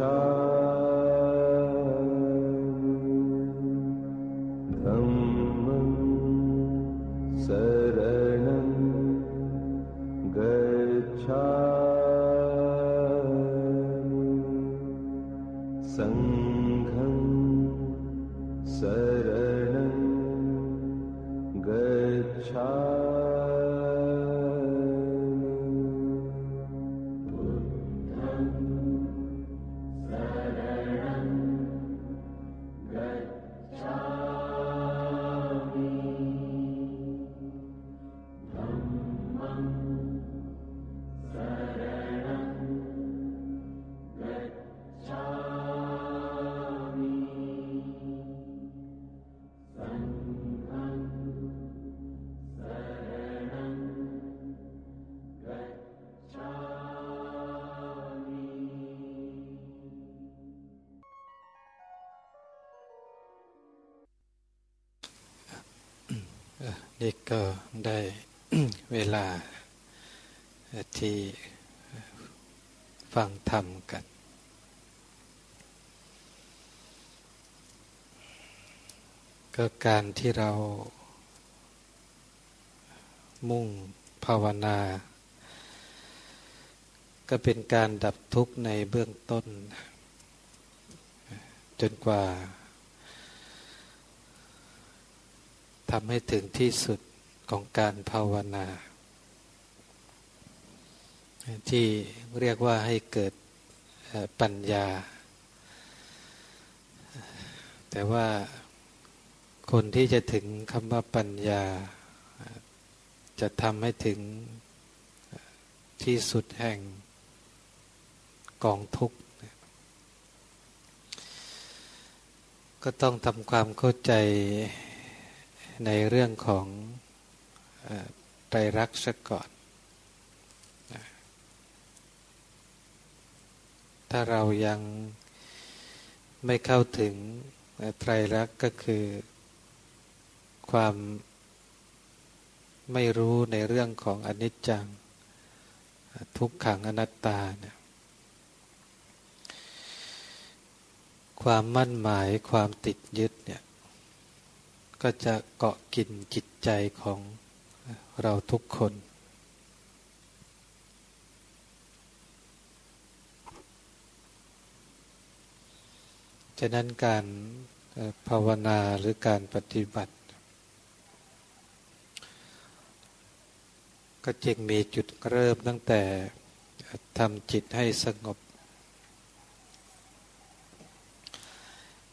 Shah. ก็การที่เรามุ่งภาวนา ก็เป็นการดับทุกข์ในเบื้องต้น จนกว่าทำให้ถึงที่สุดของการภาวนา ที่เรียกว่าให้เกิดปัญญา แต่ว่า คนที่จะถึงคำว่าปัญญา จะทำให้ถึงที่สุดแห่งกองทุกข์ ก็ต้องทำความเข้าใจในเรื่องของไตรลักษณ์ซะก่อน ถ้าเรายังไม่เข้าถึงไตรลักษณ์ก็คือ ความไม่รู้ในเรื่องของอนิจจัง ทุกขังอนัตตาเนี่ยความมั่นหมายความติดยึดเนี่ยก็จะเกาะกินจิตใจของเราทุกคนฉะนั้นการภาวนาหรือการปฏิบัติ ก็จึงมีจุดเริ่มตั้งแต่ทำจิตให้สงบ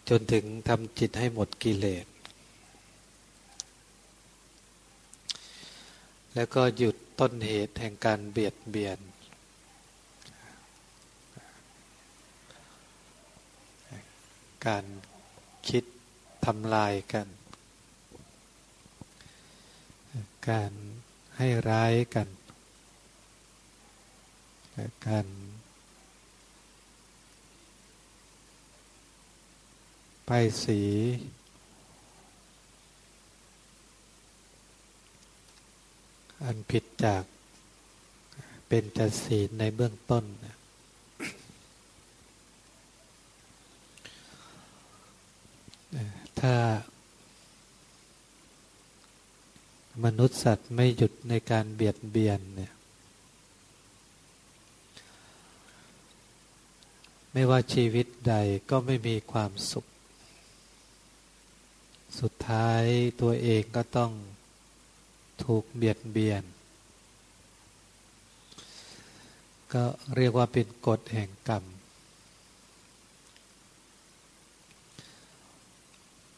จนถึงทำจิตให้หมดกิเลส แล้วก็หยุดต้นเหตุแห่งการเบียดเบียน การคิดทำลายกัน การ ให้ร้ายกันการป้ายสี อันผิดจากเป็นจศีลในเบื้องต้น ถ้า มนุษย์สัตว์ไม่หยุดในการเบียดเบียนเนี่ยไม่ว่าชีวิตใดก็ไม่มีความสุข สุดท้ายตัวเองก็ต้องถูกเบียดเบียน ก็เรียกว่าเป็นกฎแห่งกรรม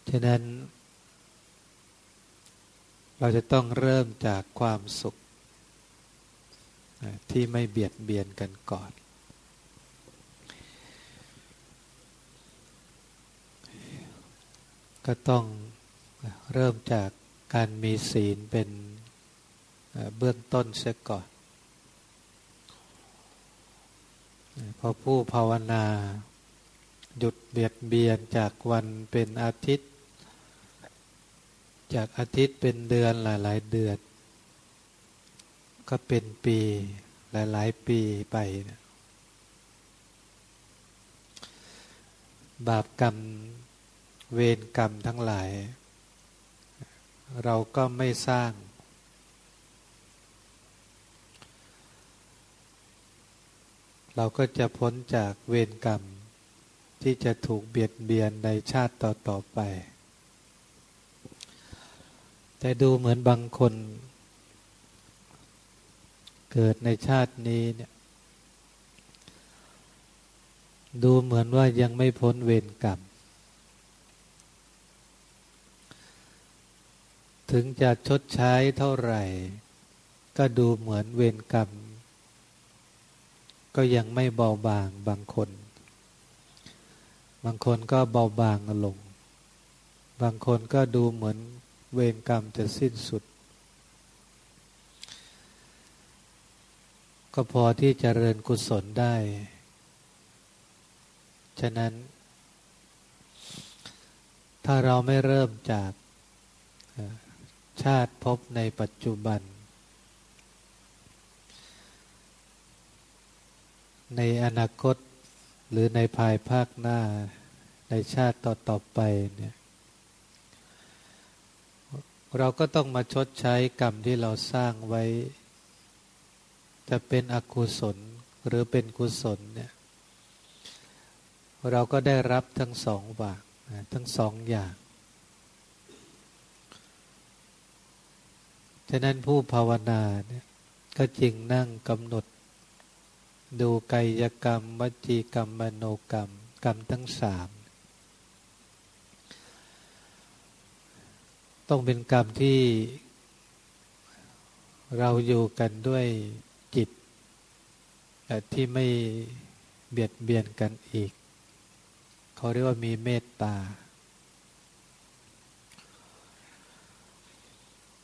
ฉะนั้น เราจะต้องเริ่มจากความสุขที่ไม่เบียดเบียนกันก่อน ก็ต้องเริ่มจากการมีศีลเป็นเบื้องต้นเสียก่อน พอผู้ภาวนา หยุดเบียดเบียนจากวันเป็นอาทิตย์ จากอาทิตย์เป็นเดือนหลาย ๆ เดือน ก็เป็นปีหลาย ๆ ปีไปนะบาปกรรมเวรกรรมทั้งหลาย เราก็ไม่สร้าง เราก็จะพ้นจากเวรกรรม ที่จะถูกเบียดเบียนในชาติต่อ ๆ ไป แต่ดูเหมือนบางคน เกิดในชาตินี้เนี่ย ดูเหมือนว่ายังไม่พ้นเวรกรรม ถึงจะชดใช้เท่าไหร่ ก็ดูเหมือนเวรกรรม ก็ยังไม่เบาบางบางคน บางคนก็เบาบางลง บางคนก็ดูเหมือน เวรกรรมจะสิ้นสุด ก็พอที่จะเริญกุศลได้ ฉะนั้น ถ้าเราไม่เริ่มจากชาติพบในปัจจุบัน ในอนาคตหรือในภายภาคหน้าในชาติต่อต่อไปเนี่ย เราก็ต้องมาชดใช้กรรมที่เราสร้างไว้ จะเป็นอกุศลหรือเป็นกุศลเนี่ย เราก็ได้รับทั้งสองบากทั้งสองอย่าง ฉะนั้นผู้ภาวนาเนี่ยก็จริงนั่งกำหนด ดูกายกรรม วจีกรรม มโนกรรม กรรมทั้งสาม ต้องเป็นกรรมที่เราอยู่กันด้วยจิตที่ไม่เบียดเบียนกันอีก เขาเรียกว่ามีเมตตา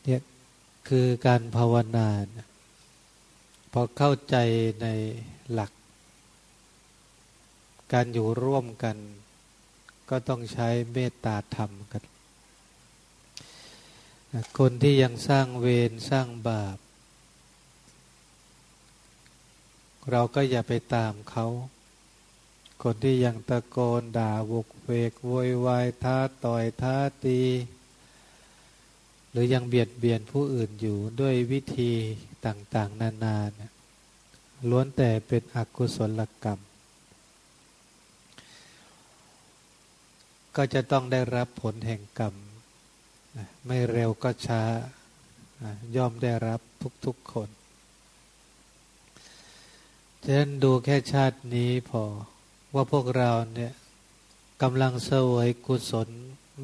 เนี่ยคือการภาวนาพอเข้าใจในหลัก การอยู่ร่วมกัน ก็ต้องใช้เมตตาธรรมกัน คนที่ยังสร้างเวรสร้างบาป เราก็อย่าไปตามเขา คนที่ยังตะโกนด่าบุกเวกโวยวายท้าต่อยท้าตี หรือยังเบียดเบียนผู้อื่นอยู่ด้วยวิธีต่างๆ นานานะล้วนแต่เป็นอกุศลกรรม ก็จะต้องได้รับผลแห่งกรรม ไม่เร็วก็ช้า ย่อมได้รับทุกๆคนฉะนั้นดูแค่ชาตินี้พอว่าพวกเราเนี่ยกำลังเสวยกุศล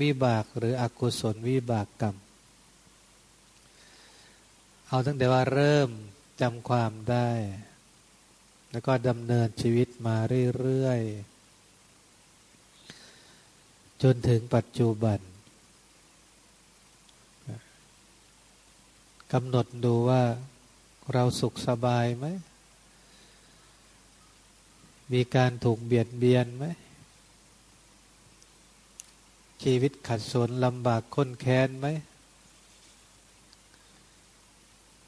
วิบากหรืออกุศลวิบากกรรม เอาตั้งแต่ว่าเริ่มจำความได้ แล้วก็ดำเนินชีวิตมาเรื่อย ๆ จนถึงปัจจุบัน กำหนดดูว่าเราสุขสบายไหม มีการถูกเบียดเบียนไหม ชีวิตขัดสนลำบากค้นแค้นไหม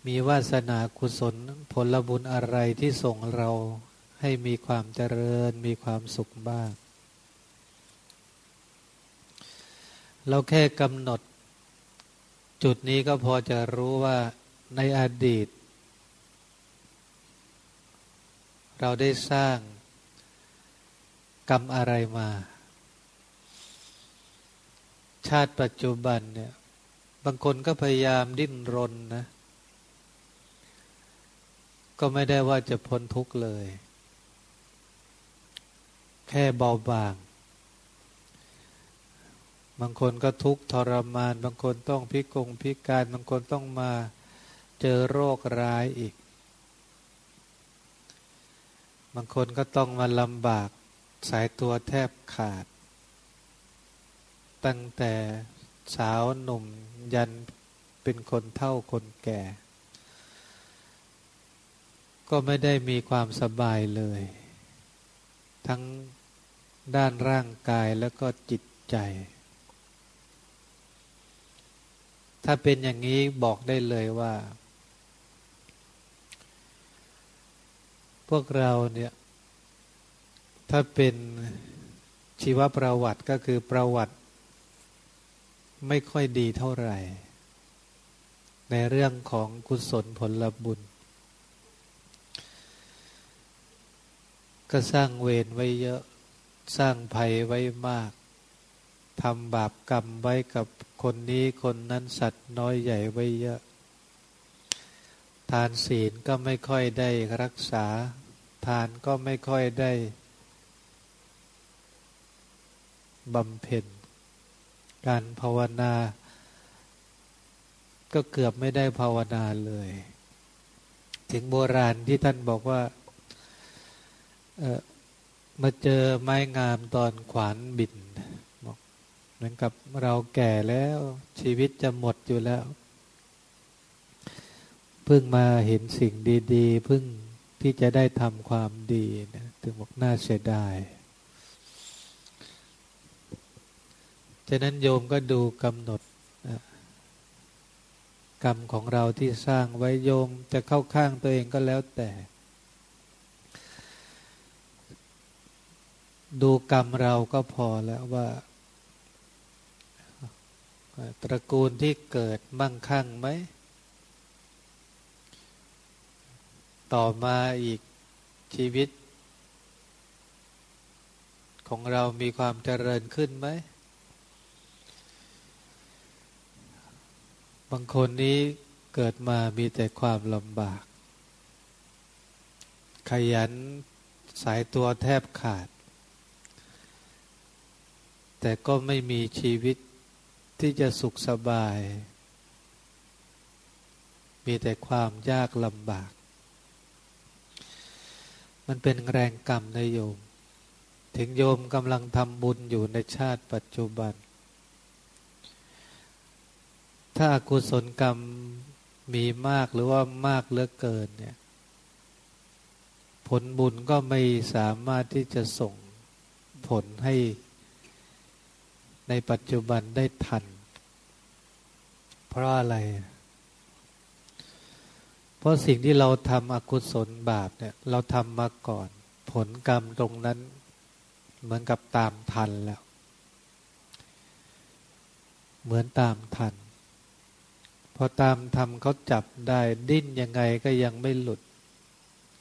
มีวาสนากุศลผลบุญอะไรที่ส่งเราให้มีความเจริญมีความสุขบ้าง เราแค่กำหนด จุดนี้ก็พอจะรู้ว่าในอดีต เราได้สร้างกรรมอะไรมา ชาติปัจจุบันเนี่ย บางคนก็พยายามดิ้นรนนะ ก็ไม่ได้ว่าจะพ้นทุกข์เลย แค่เบาบาง บางคนก็ทุกข์ทรมาน บางคนต้องพิกงพิการ บางคนต้องมาเจอโรคร้ายอีก บางคนก็ต้องมาลำบากสายตัวแทบขาด ตั้งแต่สาวหนุ่มยันเป็นคนเท่าคนแก่ ก็ไม่ได้มีความสบายเลย ทั้งด้านร่างกายแล้วก็จิตใจ ถ้าเป็นอย่างนี้บอกได้เลยว่า พวกเราเนี่ย ถ้าเป็นชีวประวัติก็คือประวัติ ไม่ค่อยดีเท่าไหร่ ในเรื่องของกุศลผลบุญ ก็สร้างเวรไว้เยอะ สร้างภัยไว้มาก ทำบาปกรรมไว้กับคนนี้คนนั้นสัตว์น้อยใหญ่ไว้เยอะ ทานศีลก็ไม่ค่อยได้รักษา ทานก็ไม่ค่อยได้บำเพ็ญ การภาวนา ก็เกือบไม่ได้ภาวนาเลย ถึงโบราณที่ท่านบอกว่ามาเจอไม้งามตอนขวานบิน มือนกับเราแก่แล้วชีวิตจะหมดอยู่แล้ว เพิ่งมาเห็นสิ่งดีๆเพิ่งที่จะได้ทำความดีนะถึงบอกน่าเสียดาย ฉะนั้นโยมก็ดูกำหนดกรรมของเราที่สร้างไว้โยมจะเข้าข้างตัวเองก็แล้วแต่ ดูกรรมเราก็พอแล้วว่า ตระกูลที่เกิดมั่งคั่งไหม ต่อมาอีกชีวิต ของเรามีความเจริญขึ้นไหม บางคนนี้เกิดมามีแต่ความลำบาก ขยันสายตัวแทบขาด แต่ก็ไม่มีชีวิต ที่จะสุขสบาย มีแต่ความยากลำบาก มันเป็นแรงกรรมในโยม ถึงโยมกำลังทำบุญอยู่ในชาติปัจจุบัน ถ้าอากุศลกรรมมีมากหรือว่ามากเหลือเกินเนี่ยผลบุญก็ไม่สามารถที่จะส่งผลให้ในปัจจุบันได้ทัน เพราะอะไร เพราะสิ่งที่เราทำอกุศลบาปเนี่ย เราทำมาก่อน ผลกรรมตรงนั้น เหมือนกับตามทันแล้ว เหมือนตามทัน พอตามทำเขาจับได้ดิ้นยังไงก็ยังไม่หลุด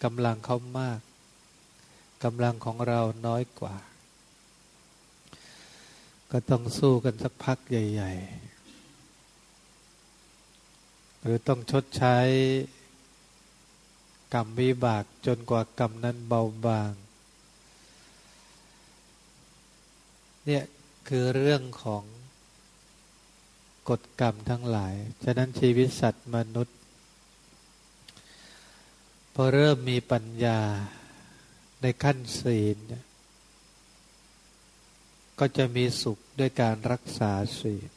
กำลังเขามากกำลังของเราน้อยกว่า ก็ต้องสู้กันสักพักใหญ่ ๆ หรือต้องชดใช้กรรมวิบากจนกว่ากรรมนั้นเบาบาง เนี่ยคือเรื่องของกฎกรรมทั้งหลาย ฉะนั้นชีวิตสัตว์มนุษย์ พอเริ่มมีปัญญาในขั้นศีลเนี่ก็จะมีสุขด้วยการรักษาศีล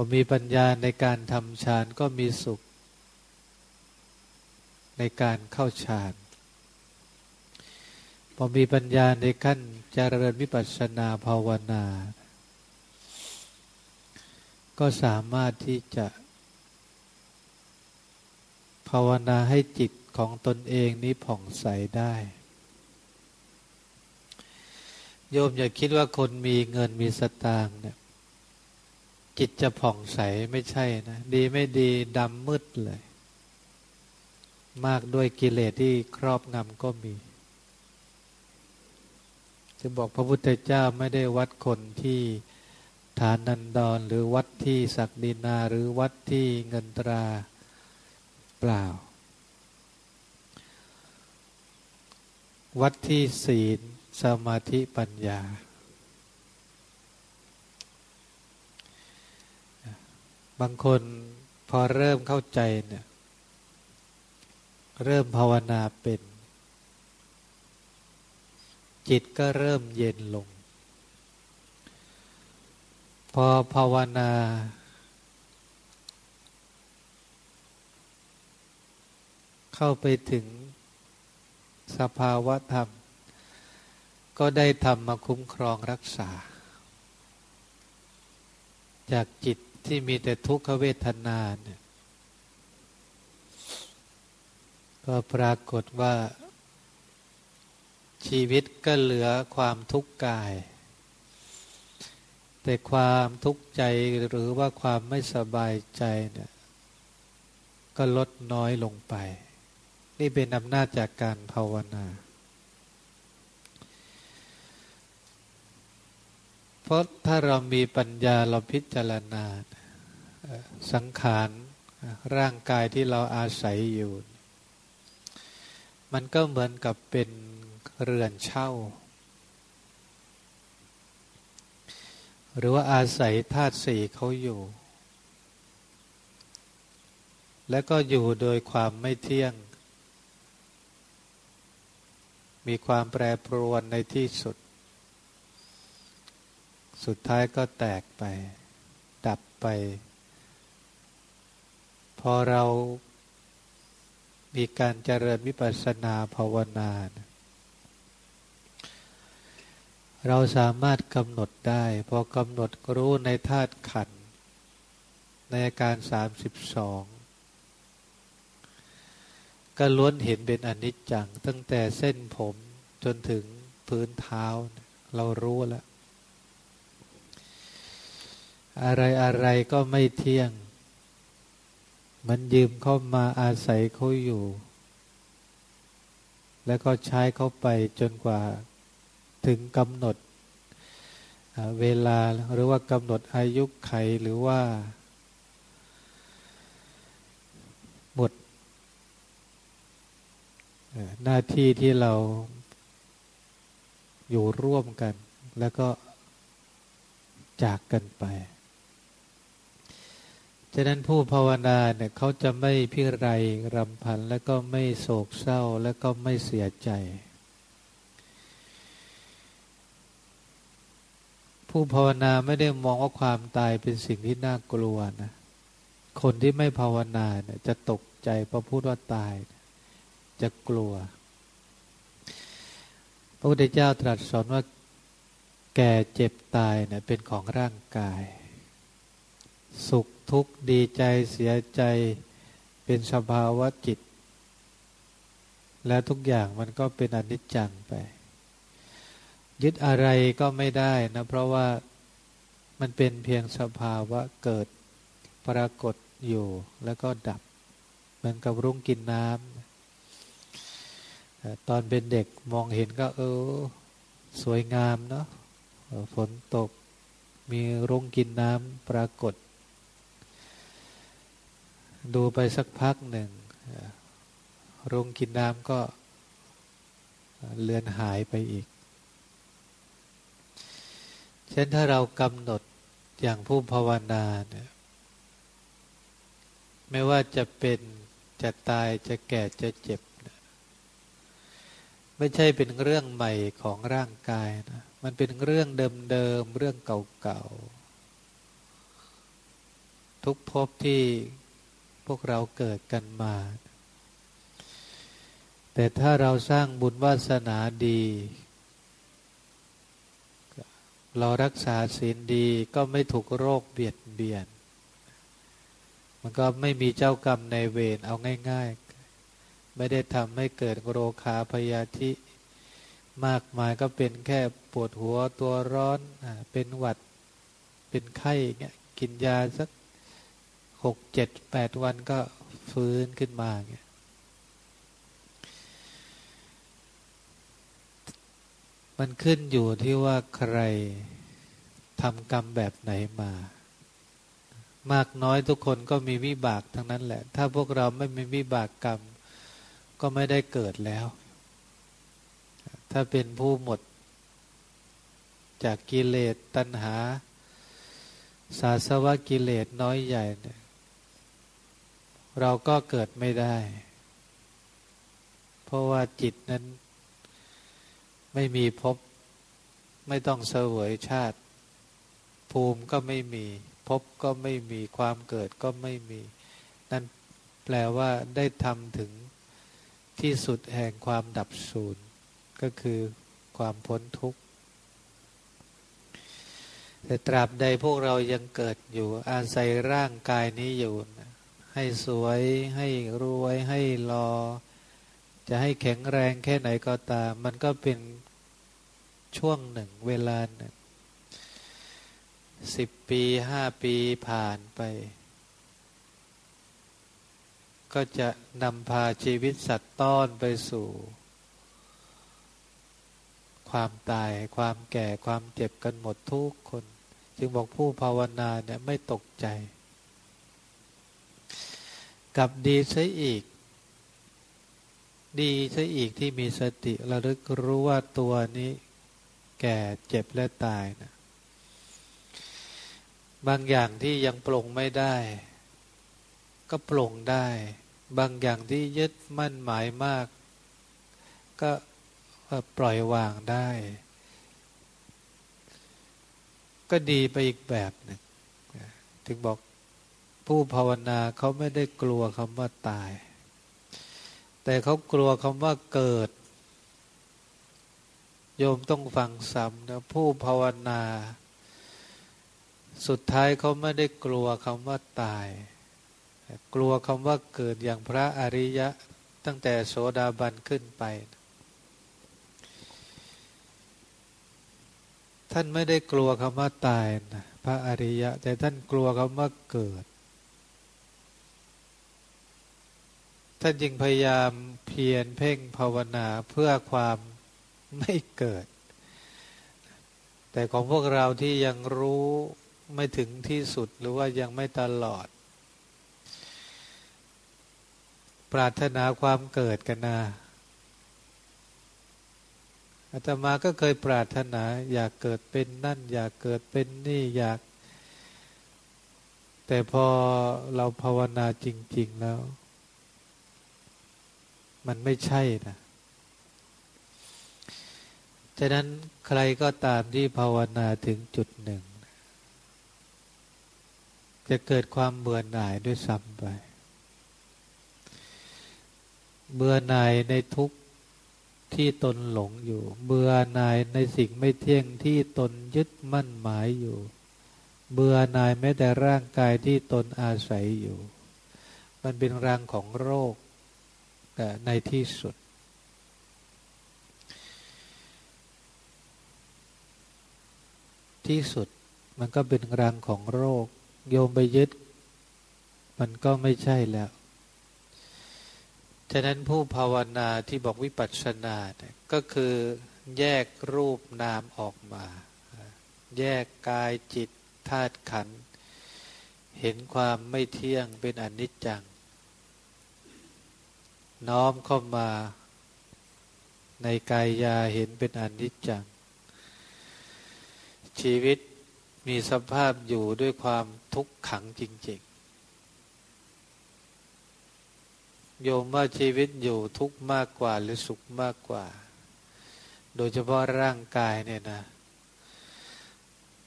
อมีปัญญาในการทำฌานก็มีสุข ในการเข้าฌานพอมีปัญญาในขั้นเจริญวิปัสสนาภาวนา ก็สามารถที่จะภาวนาให้จิตของตนเองนี้ผ่องใสได้ โยมอย่าคิดว่าคนมีเงินมีสตางค์เนี่ย จิตจะผ่องใสไม่ใช่นะ ดีไม่ดีดำมืดเลย มากด้วยกิเลสที่ครอบงำก็มีจะบอกพระพุทธเจ้าไม่ได้วัดคนที่ฐานันดรหรือวัดที่ศักดินา หรือวัดที่เงินตราเปล่า วัดที่ศีลสมาธิปัญญา บางคนพอเริ่มเข้าใจเนี่ย เริ่มภาวนาเป็น จิตก็เริ่มเย็นลง พอภาวนา เข้าไปถึงสภาวะธรรม ก็ได้ทำมาคุ้มครองรักษา จากจิต ที่มีแต่ทุกขเวทนาเนี่ย ก็ปรากฏว่า ชีวิตก็เหลือความทุกข์กาย แต่ความทุกข์ใจหรือว่าความไม่สบายใจเนี่ย ก็ลดน้อยลงไป นี่เป็นอำนาจจากการภาวนา เพ ราะถ้าเรามีปัญญาเราพิจารณาสังขารร่างกายที่เราอาศัยอยู่ มันก็เหมือนกับเป็นเรือนเช่า หรือว่าอาศัยธาตุสี่เขาอยู่ และก็อยู่โดยความไม่เที่ยง มีความแปรปรวนในที่สุด สุดท้ายก็แตกไป ดับไป พอเรามีการเจริญวิปัสสนาภาวนานเราสามารถกำหนดได้ พอกำหนดรู้ในธาตุขันในอาการสามสิบสองก็ล้วนเห็นเป็นอนิจจัง ตั้งแต่เส้นผมจนถึงพื้นเท้า เรารู้แล้ว อะไรอะไรก็ไม่เที่ยง มันยืมเข้ามาอาศัยเขาอยู่ แล้วก็ใช้เขาไปจนกว่าถึงกำหนดเวลาหรือว่ากำหนดอายุไขหรือว่า หมด หน้าที่ที่เราอยู่ร่วมกัน แล้วก็จากกันไป ฉะนั้นผู้ภาวนาเนี่ยเขาจะไม่พิไรรำพันแล้วก็ไม่โศกเศร้าแล้วก็ไม่เสียใจ ผู้ภาวนาไม่ได้มองว่าความตายเป็นสิ่งที่น่ากลัวนะคนที่ไม่ภาวนาเนี่ยจะตกใจพอพูดว่าตาย จะกลัว พระพุทธเจ้าตรัสสอนว่าแก่เจ็บตายเนี่ยเป็นของร่างกาย สุขทุกข์ดีใจเสียใจเป็นสภาวะจิต และทุกอย่างมันก็เป็นอนิจจังไป ยึดอะไรก็ไม่ได้นะเพราะว่ามันเป็นเพียงสภาวะเกิดปรากฏอยู่แล้วก็ดับ เหมือนกับรุ่งกินน้ำตอนเป็นเด็กมองเห็นก็เออสวยงามเนาะฝนตกมีรุ่งกินน้ำปรากฏ ดูไปสักพักหนึ่งรงกินน้ำก็เลือนหายไปอีก เช่นถ้าเรากำหนดอย่างผู้ภาวนาเนี่ยไม่ว่าจะเป็นจะตายจะแก่จะเจ็บ ไม่ใช่เป็นเรื่องใหม่ของร่างกายนะมันเป็นเรื่องเดิมๆเรื่องเก่าๆทุกภพที่ พวกเราเกิดกันมา แต่ถ้าเราสร้างบุญวาสนาดี เรารักษาศีลดีก็ไม่ถูกโรคเบียดเบียน มันก็ไม่มีเจ้ากรรมในเวรเอาง่าย ๆ ไม่ได้ทำให้เกิดโรคาพยาธิมากมายก็เป็นแค่ปวดหัวตัวร้อน เป็นหวัด เป็นไข้เงี้ย กินยาสัก หกเจ็ดแปดวันก็ฟื้นขึ้นมาเงี้ยมันขึ้นอยู่ที่ว่าใครทำกรรมแบบไหนมา มากน้อยทุกคนก็มีวิบากทั้งนั้นแหละ ถ้าพวกเราไม่มีวิบากกรรม ก็ไม่ได้เกิดแล้ว ถ้าเป็นผู้หมด จากกิเลสตัณหา สาสวะกิเลสน้อยใหญ่เนี่ย เราก็เกิดไม่ได้ เพราะว่าจิตนั้นไม่มีพบไม่ต้องเสวยชาติ ภูมิก็ไม่มีพบก็ไม่มีความเกิดก็ไม่มี นั่นแปลว่าได้ทำถึงที่สุดแห่งความดับสูญก็คือความพ้นทุกข์ แต่ตราบใดพวกเรายังเกิดอยู่ อาศัยร่างกายนี้อยู่ ให้สวย ให้รวยให้รอ จะให้แข็งแรงแค่ไหนก็ตาม มันก็เป็นช่วงหนึ่งเวลาหนึ่งสิบปีห้าปีผ่านไป ก็จะนำพาชีวิตสัตว์ต้อนไปสู่ ความตายความแก่ความเจ็บกันหมดทุกคน จึงบอกผู้ภาวนาเนี่ยไม่ตกใจ กับดีซะอีก ดีซะอีกที่มีสติระลึกรู้ว่าตัวนี้ แก่เจ็บและตายนะบางอย่างที่ยังปลงไม่ได้ ก็ปลงได้ บางอย่างที่ยึดมั่นหมายมาก ก็ปล่อยวางได้ ก็ดีไปอีกแบบหนึ่งถึงบอก ผู้ภาวนาเขาไม่ได้กลัวคำว่าตาย แต่เขากลัวคำว่าเกิด โยมต้องฟังซ้ำนะผู้ภาวนา สุดท้ายเขาไม่ได้กลัวคำว่าตาย กลัวคำว่าเกิดอย่างพระอริยะตั้งแต่โสดาบันขึ้นไป ท่านไม่ได้กลัวคำว่าตายนะพระอริยะ แต่ท่านกลัวคำว่าเกิด ท่านจึงพยายามเพียรเพ่งภาวนาเพื่อความไม่เกิด แต่ของพวกเราที่ยังรู้ไม่ถึงที่สุดหรือว่ายังไม่ตลอด ปรารถนาความเกิดกันนะอาตมาก็เคยปรารถนา อยากเกิดเป็นนั่น อยากเกิดเป็นนี่อยาก แต่พอเราภาวนาจริง ๆ แล้ว มันไม่ใช่นะฉะนั้นใครก็ตามที่ภาวนาถึงจุดหนึ่ง จะเกิดความเบื่อหน่ายด้วยซ้ำไป เบื่อหน่ายในทุกที่ตนหลงอยู่ เบื่อหน่ายในสิ่งไม่เที่ยงที่ตนยึดมั่นหมายอยู่ เบื่อหน่ายแม้แต่ร่างกายที่ตนอาศัยอยู่ มันเป็นรังของโรค ในที่สุด ที่สุดมันก็เป็นรังของโรค โยมไปยึด มันก็ไม่ใช่แล้ว ฉะนั้นผู้ภาวนาที่บอกวิปัสสนาเนี่ยก็คือแยกรูปนามออกมา แยกกายจิตธาตุขัน เห็นความไม่เที่ยงเป็นอนิจจัง น้อมเข้ามาในกายยาเห็นเป็นอนิจจัง ชีวิตมีสภาพอยู่ด้วยความทุกขังจริงๆ โยมว่าชีวิตอยู่ทุกมากกว่าหรือสุขมากกว่า โดยเฉพาะร่างกายเนี่ยนะ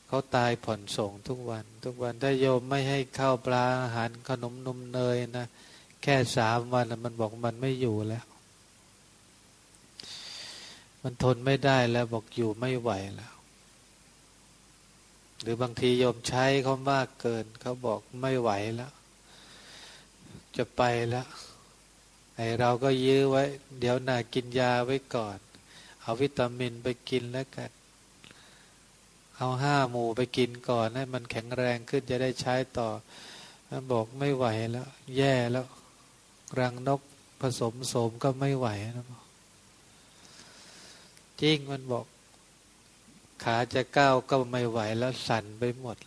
เขาตายผ่อนส่งทุกวัน ทุกวันถ้าโยมไม่ให้ข้าวปลาอาหารขนมนมเนยนะ แค่สามวันมันบอกมันไม่อยู่แล้ว มันทนไม่ได้แล้วบอกอยู่ไม่ไหวแล้ว หรือบางทีโยมใช้เขามากเกินเขาบอกไม่ไหวแล้ว จะไปแล้วไอเราก็ยื้อไว้ เดี๋ยวน่ากินยาไว้ก่อน เอาวิตามินไปกินแล้วกันเอาห้าหมูไปกินก่อนให้มันแข็งแรงขึ้นจะได้ใช้ต่อมันบอกไม่ไหวแล้ว แย่แล้ว รังนกผสมโสมก็ไม่ไหวนะบอกจริงมันบอก ขาจะก้าวก็ไม่ไหวแล้วสั่นไปหมด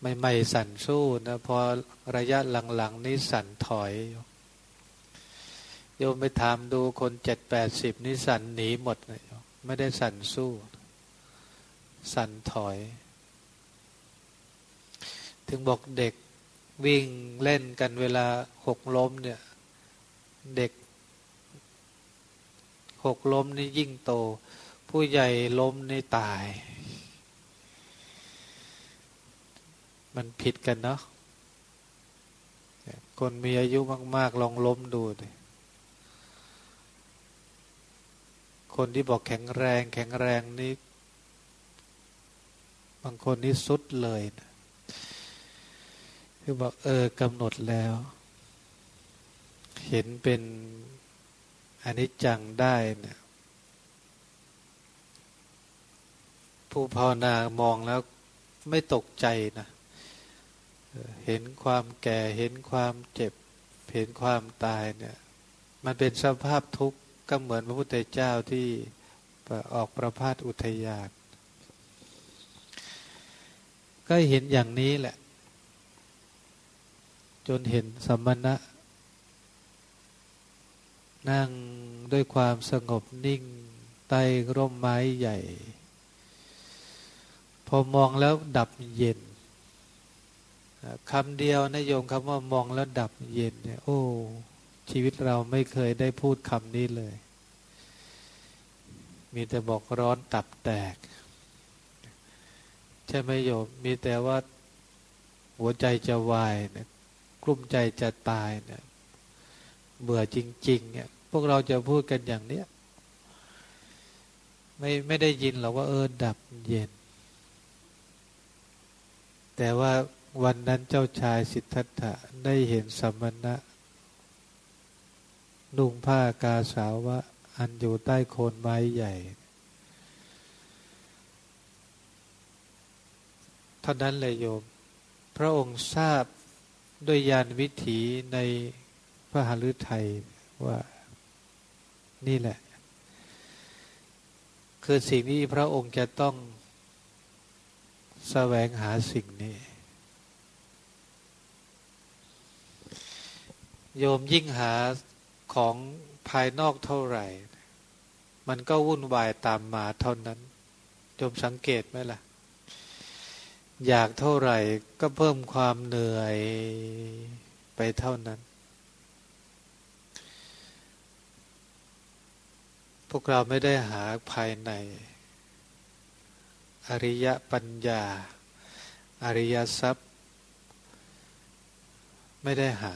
ไม่ไม่สั่นสู้นะพอระยะหลังๆ นี้สั่นถอยโยมไปถามดูคนเจ็ดแปดสิบนี่สั่นหนีหมดเลยไม่ได้สั่นสู้ สั่นถอย ถึงบอกเด็ก วิ่งเล่นกันเวลาหกล้มเนี่ย เด็กหกล้มนี่ยิ่งโต ผู้ใหญ่ล้มในตาย มันผิดกันเนาะคนมีอายุมาก ๆ ลองล้มดูดิคนที่บอกแข็งแรง แข็งแรงนี่ บางคนนี่สุดเลยนะ คือบอกเออกำหนดแล้ว เห็นเป็นอันนี้จังได้เนี่ยผู้ภาวนามองแล้วไม่ตกใจนะเห็นความแก่เห็นความเจ็บ เห็นความตายเนี่ย มันเป็นสภาพทุกข์ก็เหมือนพระพุทธเจ้าที่ออกประพาสอุทยานก็เห็นอย่างนี้แหละ จนเห็นสมณะ นั่งด้วยความสงบนิ่งใต้ร่มไม้ใหญ่ พอมองแล้วดับเย็นคำเดียวนะโยมคำว่ามองแล้วดับเย็นเนี่ยโอ้ ชีวิตเราไม่เคยได้พูดคำนี้เลย มีแต่บอกร้อนตับแตก ใช่ไหมโยมมีแต่ว่าหัวใจจะวายเนี่ย กลุ้มใจจะตายเนี่ยเบื่อจริงๆเนี่ยพวกเราจะพูดกันอย่างเนี้ยไม่ไม่ได้ยินหรอกว่าเออดับเย็น แต่ว่าวันนั้นเจ้าชายสิทธัตถะได้เห็นสมณะนุ่งผ้ากาสาวะ อันอยู่ใต้โคนไม้ใหญ่ เท่านั้นเลยโยม พระองค์ทราบ ด้วยยานวิถีในพระหฤทัยว่านี่แหละ คือสิ่งที่พระองค์จะต้องแสวงหาสิ่งนี้ โยมยิ่งหาของภายนอกเท่าไหร่ มันก็วุ่นวายตามมาเท่านั้นโยมสังเกตไหมล่ะ อยากเท่าไหร่ก็เพิ่มความเหนื่อยไปเท่านั้น พวกเราไม่ได้หาภายใน อริยปัญญา อริยทรัพย์ ไม่ได้หา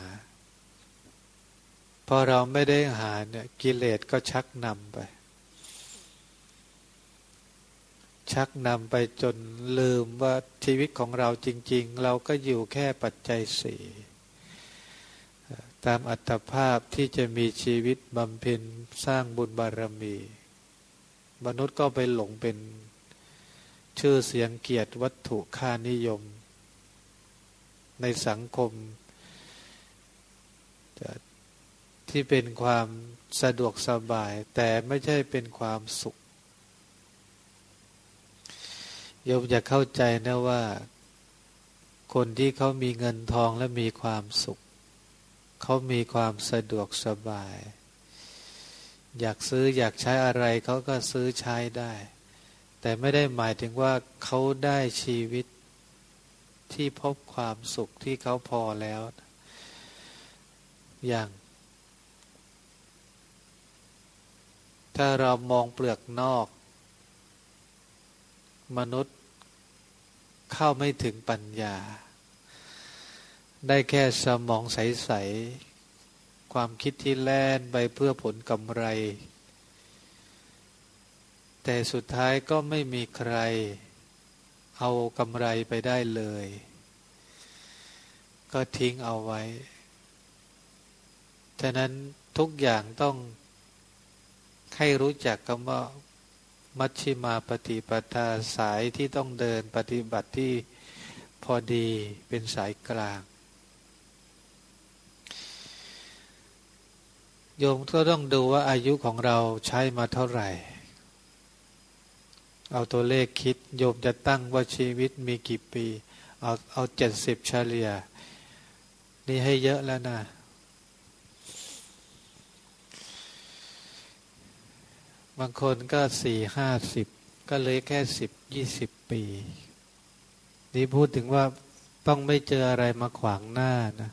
พอเราไม่ได้หาเนี่ยกิเลสก็ชักนำไป ชักนำไปจนลืมว่าชีวิตของเราจริง ๆ เราก็อยู่แค่ปัจจัยสี่ตามอัตภาพที่จะมีชีวิตบำเพ็ญสร้างบุญบารมี มนุษย์ก็ไปหลงเป็นชื่อเสียงเกียรติวัตถุค่านิยม ในสังคม ที่เป็นความสะดวกสบาย แต่ไม่ใช่เป็นความสุข โยมจะเข้าใจนะว่า คนที่เขามีเงินทองและมีความสุข เขามีความสะดวกสบาย อยากซื้ออยากใช้อะไรเขาก็ซื้อใช้ได้ แต่ไม่ได้หมายถึงว่าเขาได้ชีวิตที่พบความสุขที่เขาพอแล้ว อย่าง ถ้าเรามองเปลือกนอก มนุษย์ เข้าไม่ถึงปัญญา ได้แค่สมองใส ๆ ความคิดที่แล่นไปเพื่อผลกำไร แต่สุดท้ายก็ไม่มีใคร เอากำไรไปได้เลย ก็ทิ้งเอาไว้ ฉะนั้นทุกอย่างต้องให้รู้จักคำว่า มัชชิมาปฏิปทาสายที่ต้องเดินปฏิบัติที่พอดีเป็นสายกลาง โยมก็ต้องดูว่าอายุของเราใช้มาเท่าไหร่ เอาตัวเลขคิด โยมจะตั้งว่าชีวิตมีกี่ปี เอาเอาเจ็ดสิบเฉลี่ย นี่ให้เยอะแล้วนะ บางคนก็สี่ห้าสิบก็เลยแค่สิบยี่สิบปี นี่พูดถึงว่าต้องไม่เจออะไรมาขวางหน้านะ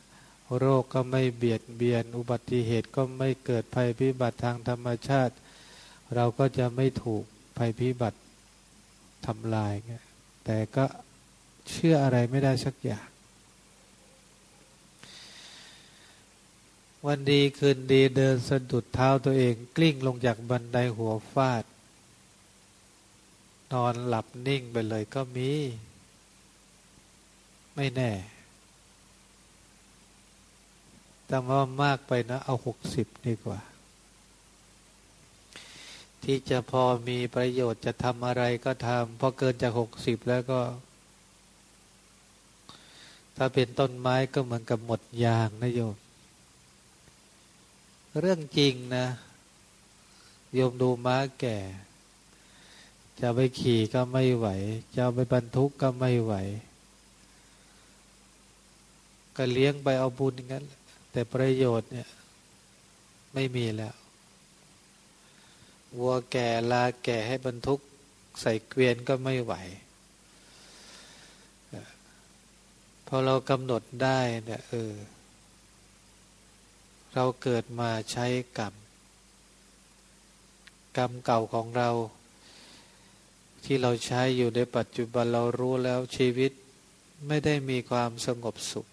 โรคก็ไม่เบียดเบียน อุบัติเหตุก็ไม่เกิดภัยพิบัติทางธรรมชาติ เราก็จะไม่ถูกภัยพิบัติทำลาย แต่ก็เชื่ออะไรไม่ได้สักอย่าง วันดีคืนดีเดินสะดุดเท้าตัวเอง กลิ้งลงจากบันไดหัวฟาด นอนหลับนิ่งไปเลยก็มี ไม่แน่แต่ว่ามากไปนะ เอาหกสิบดีกว่า ที่จะพอมีประโยชน์จะทำอะไรก็ทำพอเกินจากหกสิบแล้วก็ ถ้าเป็นต้นไม้ก็เหมือนกับหมดยางนะโยม เรื่องจริงนะโยมดูม้าแก่ จะไปขี่ก็ไม่ไหว จะไปบรรทุกก็ไม่ไหว ก็เลี้ยงไปเอาบุญอย่างนั้น แต่ประโยชน์เนี่ย ไม่มีแล้ววัวแก่ลาแก่ให้บรรทุกใส่เกวียนก็ไม่ไหวพอเรากำหนดได้เนี่ยเออ เราเกิดมาใช้กรรม กรรมเก่าของเรา ที่เราใช้อยู่ในปัจจุบันเรารู้แล้วชีวิตไม่ได้มีความสงบสุข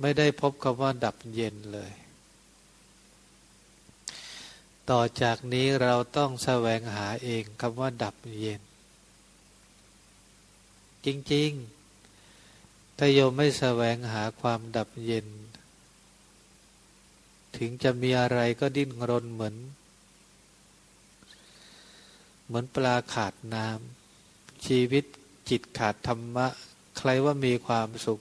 ไม่ได้พบคำว่าดับเย็นเลย ต่อจากนี้เราต้องแสวงหาเองคำว่าดับเย็น จริง ๆ ถ้าโยมไม่แสวงหาความดับเย็น ถึงจะมีอะไรก็ดิ้นรนเหมือน เหมือนปลาขาดน้ำชีวิตจิตขาดธรรมะ ใครว่ามีความสุข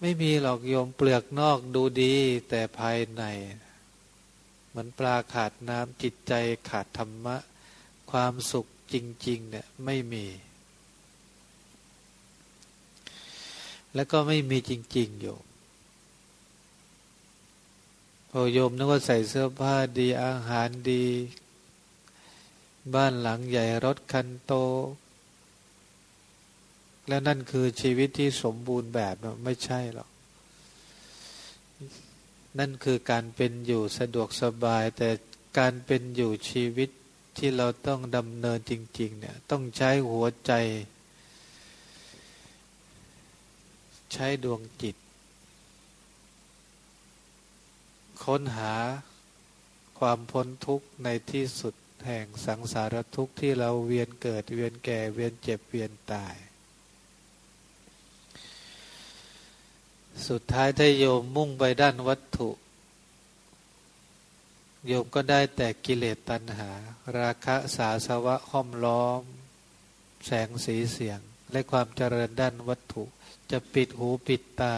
ไม่มีหรอกโยมเปลือกนอกดูดีแต่ภายใน เหมือนปลาขาดน้ำจิตใจขาดธรรมะ ความสุขจริง ๆ เนี่ยไม่มี แล้วก็ไม่มีจริง ๆ โยมพอโยมนึกว่าใส่เสื้อผ้าดีอาหารดี บ้านหลังใหญ่รถคันโต แล้วนั่นคือชีวิตที่สมบูรณ์แบบไม่ใช่หรอก นั่นคือการเป็นอยู่สะดวกสบาย แต่การเป็นอยู่ชีวิตที่เราต้องดำเนินจริง ๆ เนี่ย ต้องใช้หัวใจ ใช้ดวงจิต ค้นหาความพ้นทุกข์ในที่สุดแห่งสังสารทุกข์ที่เราเวียนเกิดเวียนแก่เวียนเจ็บเวียนตาย สุดท้ายถ้าโยมมุ่งไปด้านวัตถุ โยมก็ได้แต่กิเลสตัณหา ราคะสาสวะห้อมล้อม แสงสีเสียง และความเจริญด้านวัตถุ จะปิดหูปิดตา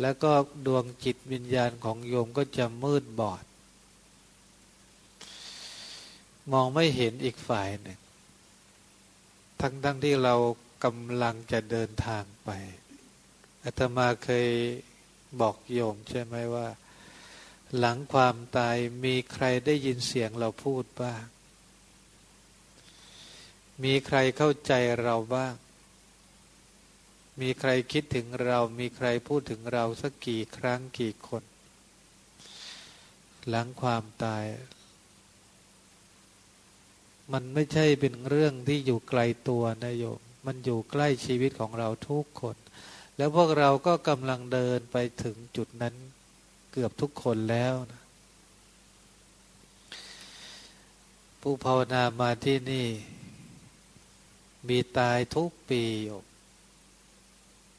แล้วก็ดวงจิตวิญญาณของโยมก็จะมืดบอด มองไม่เห็นอีกฝ่ายหนึ่ง ทั้งทั้งที่เรากำลังจะเดินทางไปอาตมาเคยบอกโยมใช่ไหมว่า หลังความตายมีใครได้ยินเสียงเราพูดบ้าง มีใครเข้าใจเราบ้าง มีใครคิดถึงเรา มีใครพูดถึงเราสักกี่ครั้งกี่คน หลังความตาย มันไม่ใช่เป็นเรื่องที่อยู่ไกลตัวนะโยม มันอยู่ใกล้ชีวิตของเราทุกคน แล้วพวกเราก็กำลังเดินไปถึงจุดนั้นเกือบทุกคนแล้วนะผู้ภาวนามาที่นี่ มีตายทุกปีอยู่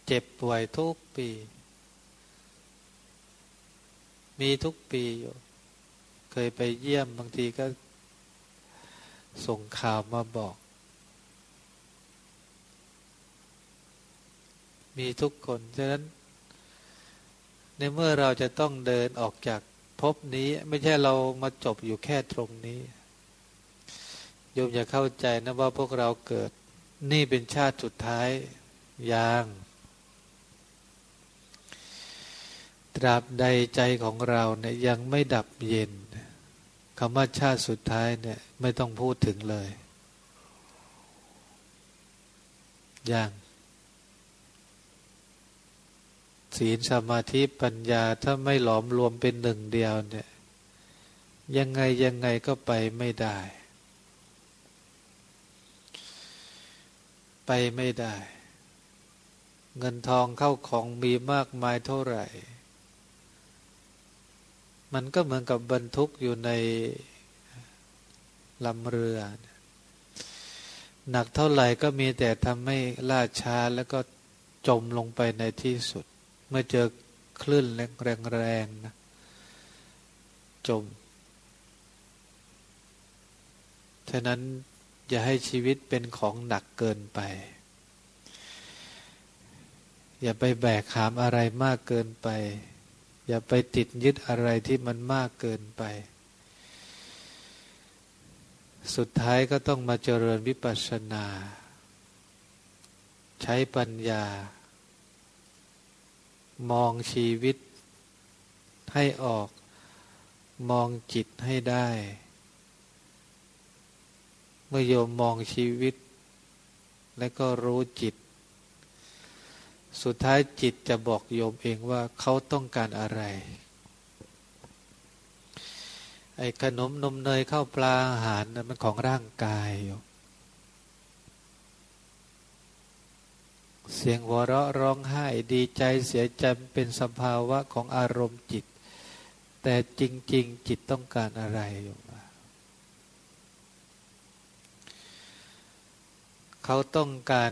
เจ็บป่วยทุกปี มีทุกปีอยู่ เคยไปเยี่ยมบางทีก็ ส่งข่าวมาบอก มีทุกคนฉะนั้น ในเมื่อเราจะต้องเดินออกจากภพนี้ ไม่ใช่เรามาจบอยู่แค่ตรงนี้โยมอย่าเข้าใจนะว่าพวกเราเกิด นี่เป็นชาติสุดท้ายอย่าง ตราบใดใจของเราเนี่ยยังไม่ดับเย็นคำว่าชาติสุดท้ายเนี่ยไม่ต้องพูดถึงเลยอย่างศีลสมาธิปัญญาถ้าไม่หลอมรวมเป็นหนึ่งเดียวเนี่ย ยังไงยังไงก็ไปไม่ได้ ไปไม่ได้ เงินทองเข้าของมีมากมายเท่าไหร่ มันก็เหมือนกับบรรทุกอยู่ในลำเรือ หนักเท่าไหร่ก็มีแต่ทำให้ล่าช้าแล้วก็จมลงไปในที่สุด เมื่อเจอคลื่นแรงๆนะจม ฉะนั้นอย่าให้ชีวิตเป็นของหนักเกินไป อย่าไปแบกหามอะไรมากเกินไป อย่าไปติดยึดอะไรที่มันมากเกินไป สุดท้ายก็ต้องมาเจริญวิปัสสนา ใช้ปัญญา มองชีวิตให้ออก มองจิตให้ได้ เมื่อโยมมองชีวิต และก็รู้จิต สุดท้ายจิตจะบอกโยมเองว่าเขาต้องการอะไร ไอ้ขนมนมเนยข้าวปลาอาหารนะมันของร่างกายโยมเสียงหัวเราะร้องไห้ดีใจเสียใจเป็นสภาวะของอารมณ์จิต แต่จริง ๆ จิตต้องการอะไรโยมเขาต้องการ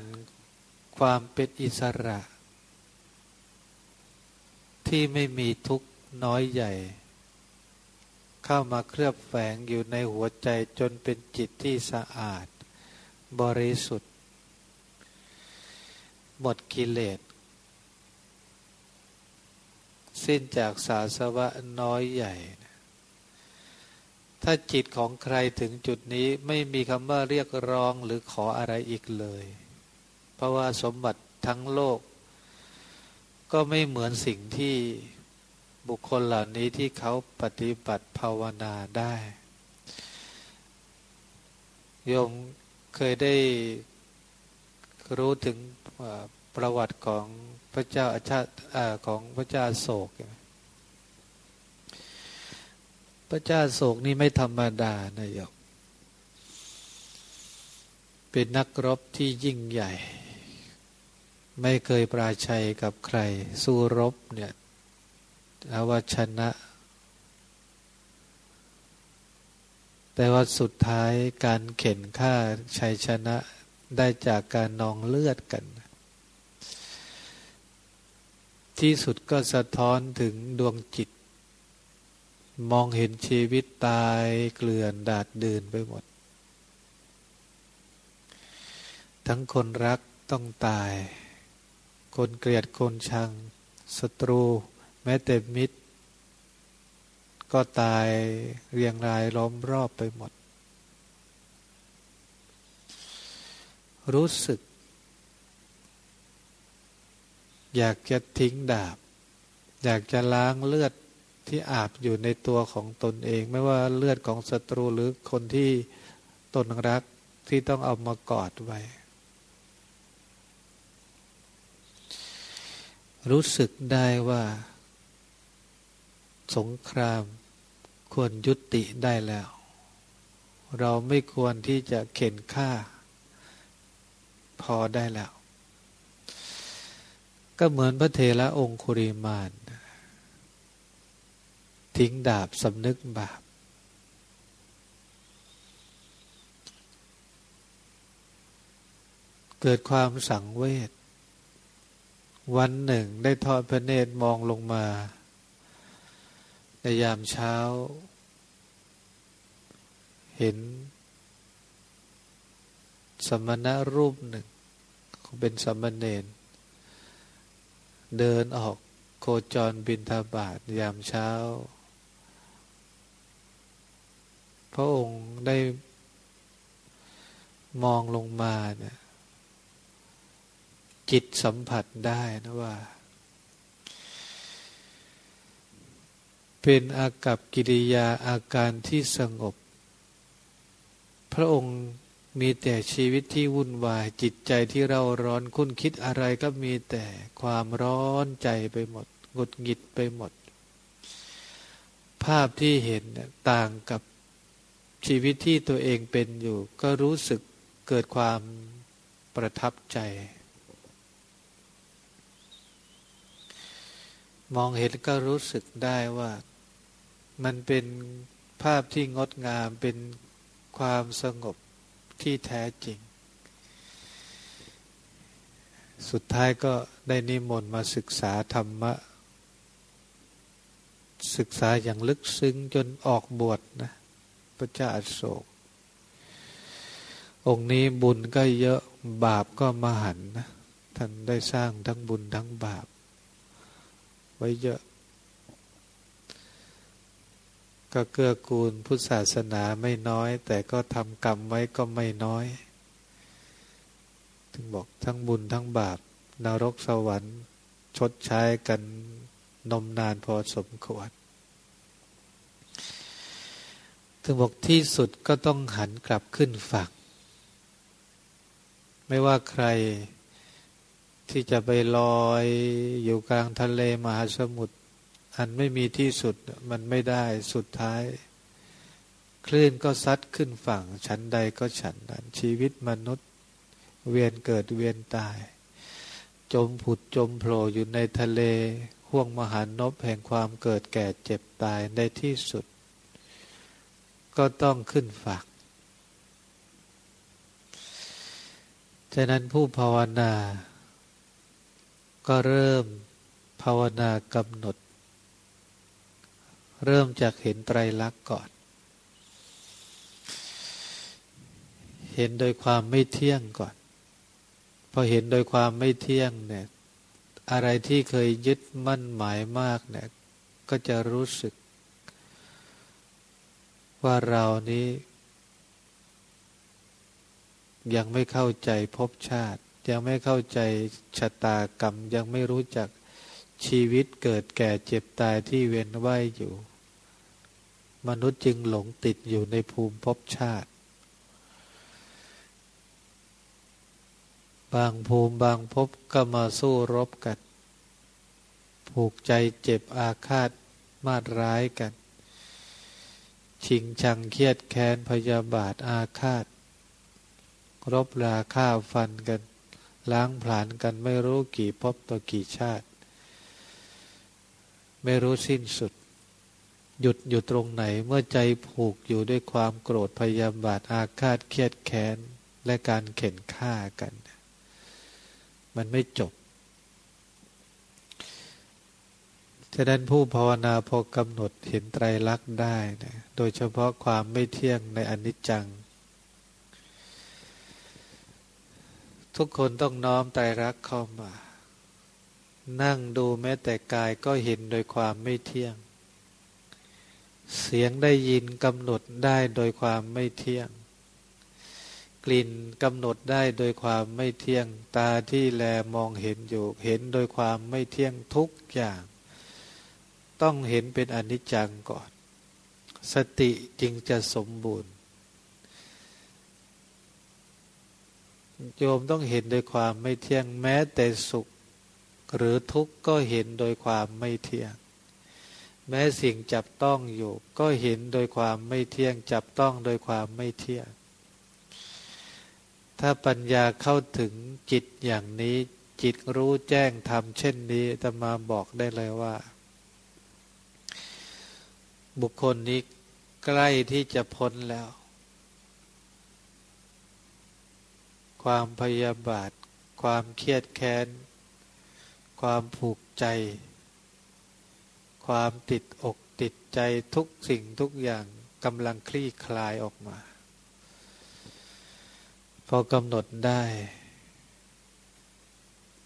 ความเป็นอิสระ ที่ไม่มีทุกข์น้อยใหญ่ เข้ามาเคลือบแฝงอยู่ในหัวใจจนเป็นจิตที่สะอาด บริสุทธิ์ หมดกิเลสสิ้นจากสาสวะน้อยใหญ่ ถ้าจิตของใครถึงจุดนี้ไม่มีคำว่าเรียกร้องหรือขออะไรอีกเลย เพราะว่าสมบัติทั้งโลก ก็ไม่เหมือนสิ่งที่บุคคลเหล่านี้ที่เขาปฏิบัติภาวนาได้โยมเคยได้รู้ถึงประวัติของพระเจ้าอาชาติของพระเจ้าโศก พระเจ้าโศกนี่ไม่ธรรมดานะโยมเป็นนักรบที่ยิ่งใหญ่ ไม่เคยปราชัยกับใคร สู้รบเนี่ยเอาว่าชนะ แต่ว่าสุดท้ายการเข็นฆ่าชัยชนะได้จากการนองเลือดกัน ที่สุดก็สะท้อนถึงดวงจิต มองเห็นชีวิตตายเกลื่อนดาดเดินไปหมด ทั้งคนรักต้องตาย คนเกลียดคนชังศัตรู แม้แต่มิตร ก็ตายเรียงรายล้อมรอบไปหมด รู้สึก อยากจะทิ้งดาบ อยากจะล้างเลือดที่อาบอยู่ในตัวของตนเอง ไม่ว่าเลือดของศัตรูหรือคนที่ตนรักที่ต้องเอามากอดไว้ รู้สึกได้ว่า สงครามควรยุติได้แล้ว เราไม่ควรที่จะเข็นฆ่า พอได้แล้ว ก็เหมือนพระเทระองคุริมาน ทิ้งดาบสำนึกบาปเกิดความสังเวช วันหนึ่งได้ทอดพระเนตรมองลงมา ในยามเช้า เห็น สมณะรูปหนึ่งเป็นสมณเณรเดินออกโคจรบินทบาทยามเช้า พระองค์ได้มองลงมาเนี่ย จิตสัมผัสได้นะว่า เป็นอากับกิริยาอาการที่สงบ พระองค์มีแต่ชีวิตที่วุ่นวาย จิตใจที่เราร้อนคุณคิดอะไรก็มีแต่ความร้อนใจไปหมดหงุดหงิดไปหมด ภาพที่เห็นต่างกับชีวิตที่ตัวเองเป็นอยู่ ก็รู้สึกเกิดความประทับใจ มองเห็นก็รู้สึกได้ว่ามันเป็นภาพที่งดงามเป็นความสงบที่แท้จริง สุดท้ายก็ได้นิมนต์มาศึกษาธรรมะ ศึกษาอย่างลึกซึ้งจนออกบวชนะพระเจ้าอโศก องค์นี้บุญก็เยอะบาปก็มหันนะท่านได้สร้างทั้งบุญทั้งบาป ว้เยอะ ก็เกื้อกูลพุทธศาสนาไม่น้อย แต่ก็ทำกรรมไว้ก็ไม่น้อย ถึงบอกทั้งบุญทั้งบาปนรกสวรรค์ชดใช้กันนมนานพอสมควร ถึงบอกที่สุดก็ต้องหันกลับขึ้นฝั่ง ไม่ว่าใคร ที่จะไปลอยอยู่กลางทะเลมหาสมุทรอันไม่มีที่สุดมันไม่ได้สุดท้าย คลื่นก็ซัดขึ้นฝั่งฉันใดก็ฉันนั้น ชีวิตมนุษย์ เวียนเกิดเวียนตาย จมผุดจมโผล่อยู่ในทะเลห่วงมหานบแห่งความเกิดแก่เจ็บตายในที่สุด ก็ต้องขึ้นฝักฉะนั้นผู้ภาวนา ก็เริ่มภาวนากำหนด เริ่มจากเห็นไตรลักษณ์ก่อน เห็นโดยความไม่เที่ยงก่อน พอเห็นโดยความไม่เที่ยงเนี่ยอะไรที่เคยยึดมั่นหมายมากเนี่ยก็จะรู้สึก ว่าเรานี้ ยังไม่เข้าใจภพชาติ ยังไม่เข้าใจชะตากรรม ยังไม่รู้จักชีวิตเกิดแก่เจ็บตายที่เวียนว่ายอยู่ มนุษย์จึงหลงติดอยู่ในภูมิภพชาติ บางภูมิบางภพก็มาสู้รบกัน ผูกใจเจ็บอาฆาตมาดร้ายกัน ชิงชังเครียดแค้นพยาบาทอาฆาต รบราฆ่าฟันกัน ล้างผลาญกันไม่รู้กี่ภพต่อกี่ชาติ ไม่รู้สิ้นสุด หยุดอยู่ตรงไหนเมื่อใจผูกอยู่ด้วยความโกรธพยาบาทอาฆาตเครียดแค้น และการเข็นฆ่ากัน มันไม่จบฉะนั้นผู้ภาวนาพอกำหนดเห็นไตรลักษณ์ได้นะโดยเฉพาะความไม่เที่ยงในอนิจจัง ทุกคนต้องน้อมไตรลักเข้ามา นั่งดูแม้แต่กายก็เห็นโดยความไม่เที่ยง เสียงได้ยินกำหนดได้โดยความไม่เที่ยง กลิ่นกำหนดได้โดยความไม่เที่ยง ตาที่แลมองเห็นอยู่เห็นโดยความไม่เที่ยงทุกอย่าง ต้องเห็นเป็นอนิจจังก่อน สติจึงจะสมบูรณ์ โยมต้องเห็นโดยความไม่เที่ยงแม้แต่สุข หรือทุกข์ก็เห็นโดยความไม่เที่ยง แม้สิ่งจับต้องอยู่ ก็เห็นโดยความไม่เที่ยง จับต้องโดยความไม่เที่ยง ถ้าปัญญาเข้าถึงจิตอย่างนี้ จิตรู้แจ้งทำเช่นนี้ตมาบอกได้เลยว่า บุคคลนี้ใกล้ที่จะพ้นแล้ว ความพยาบาท ความเครียดแค้น ความผูกใจ ความติดอกติดใจทุกสิ่งทุกอย่างกำลังคลี่คลายออกมา พอกำหนดได้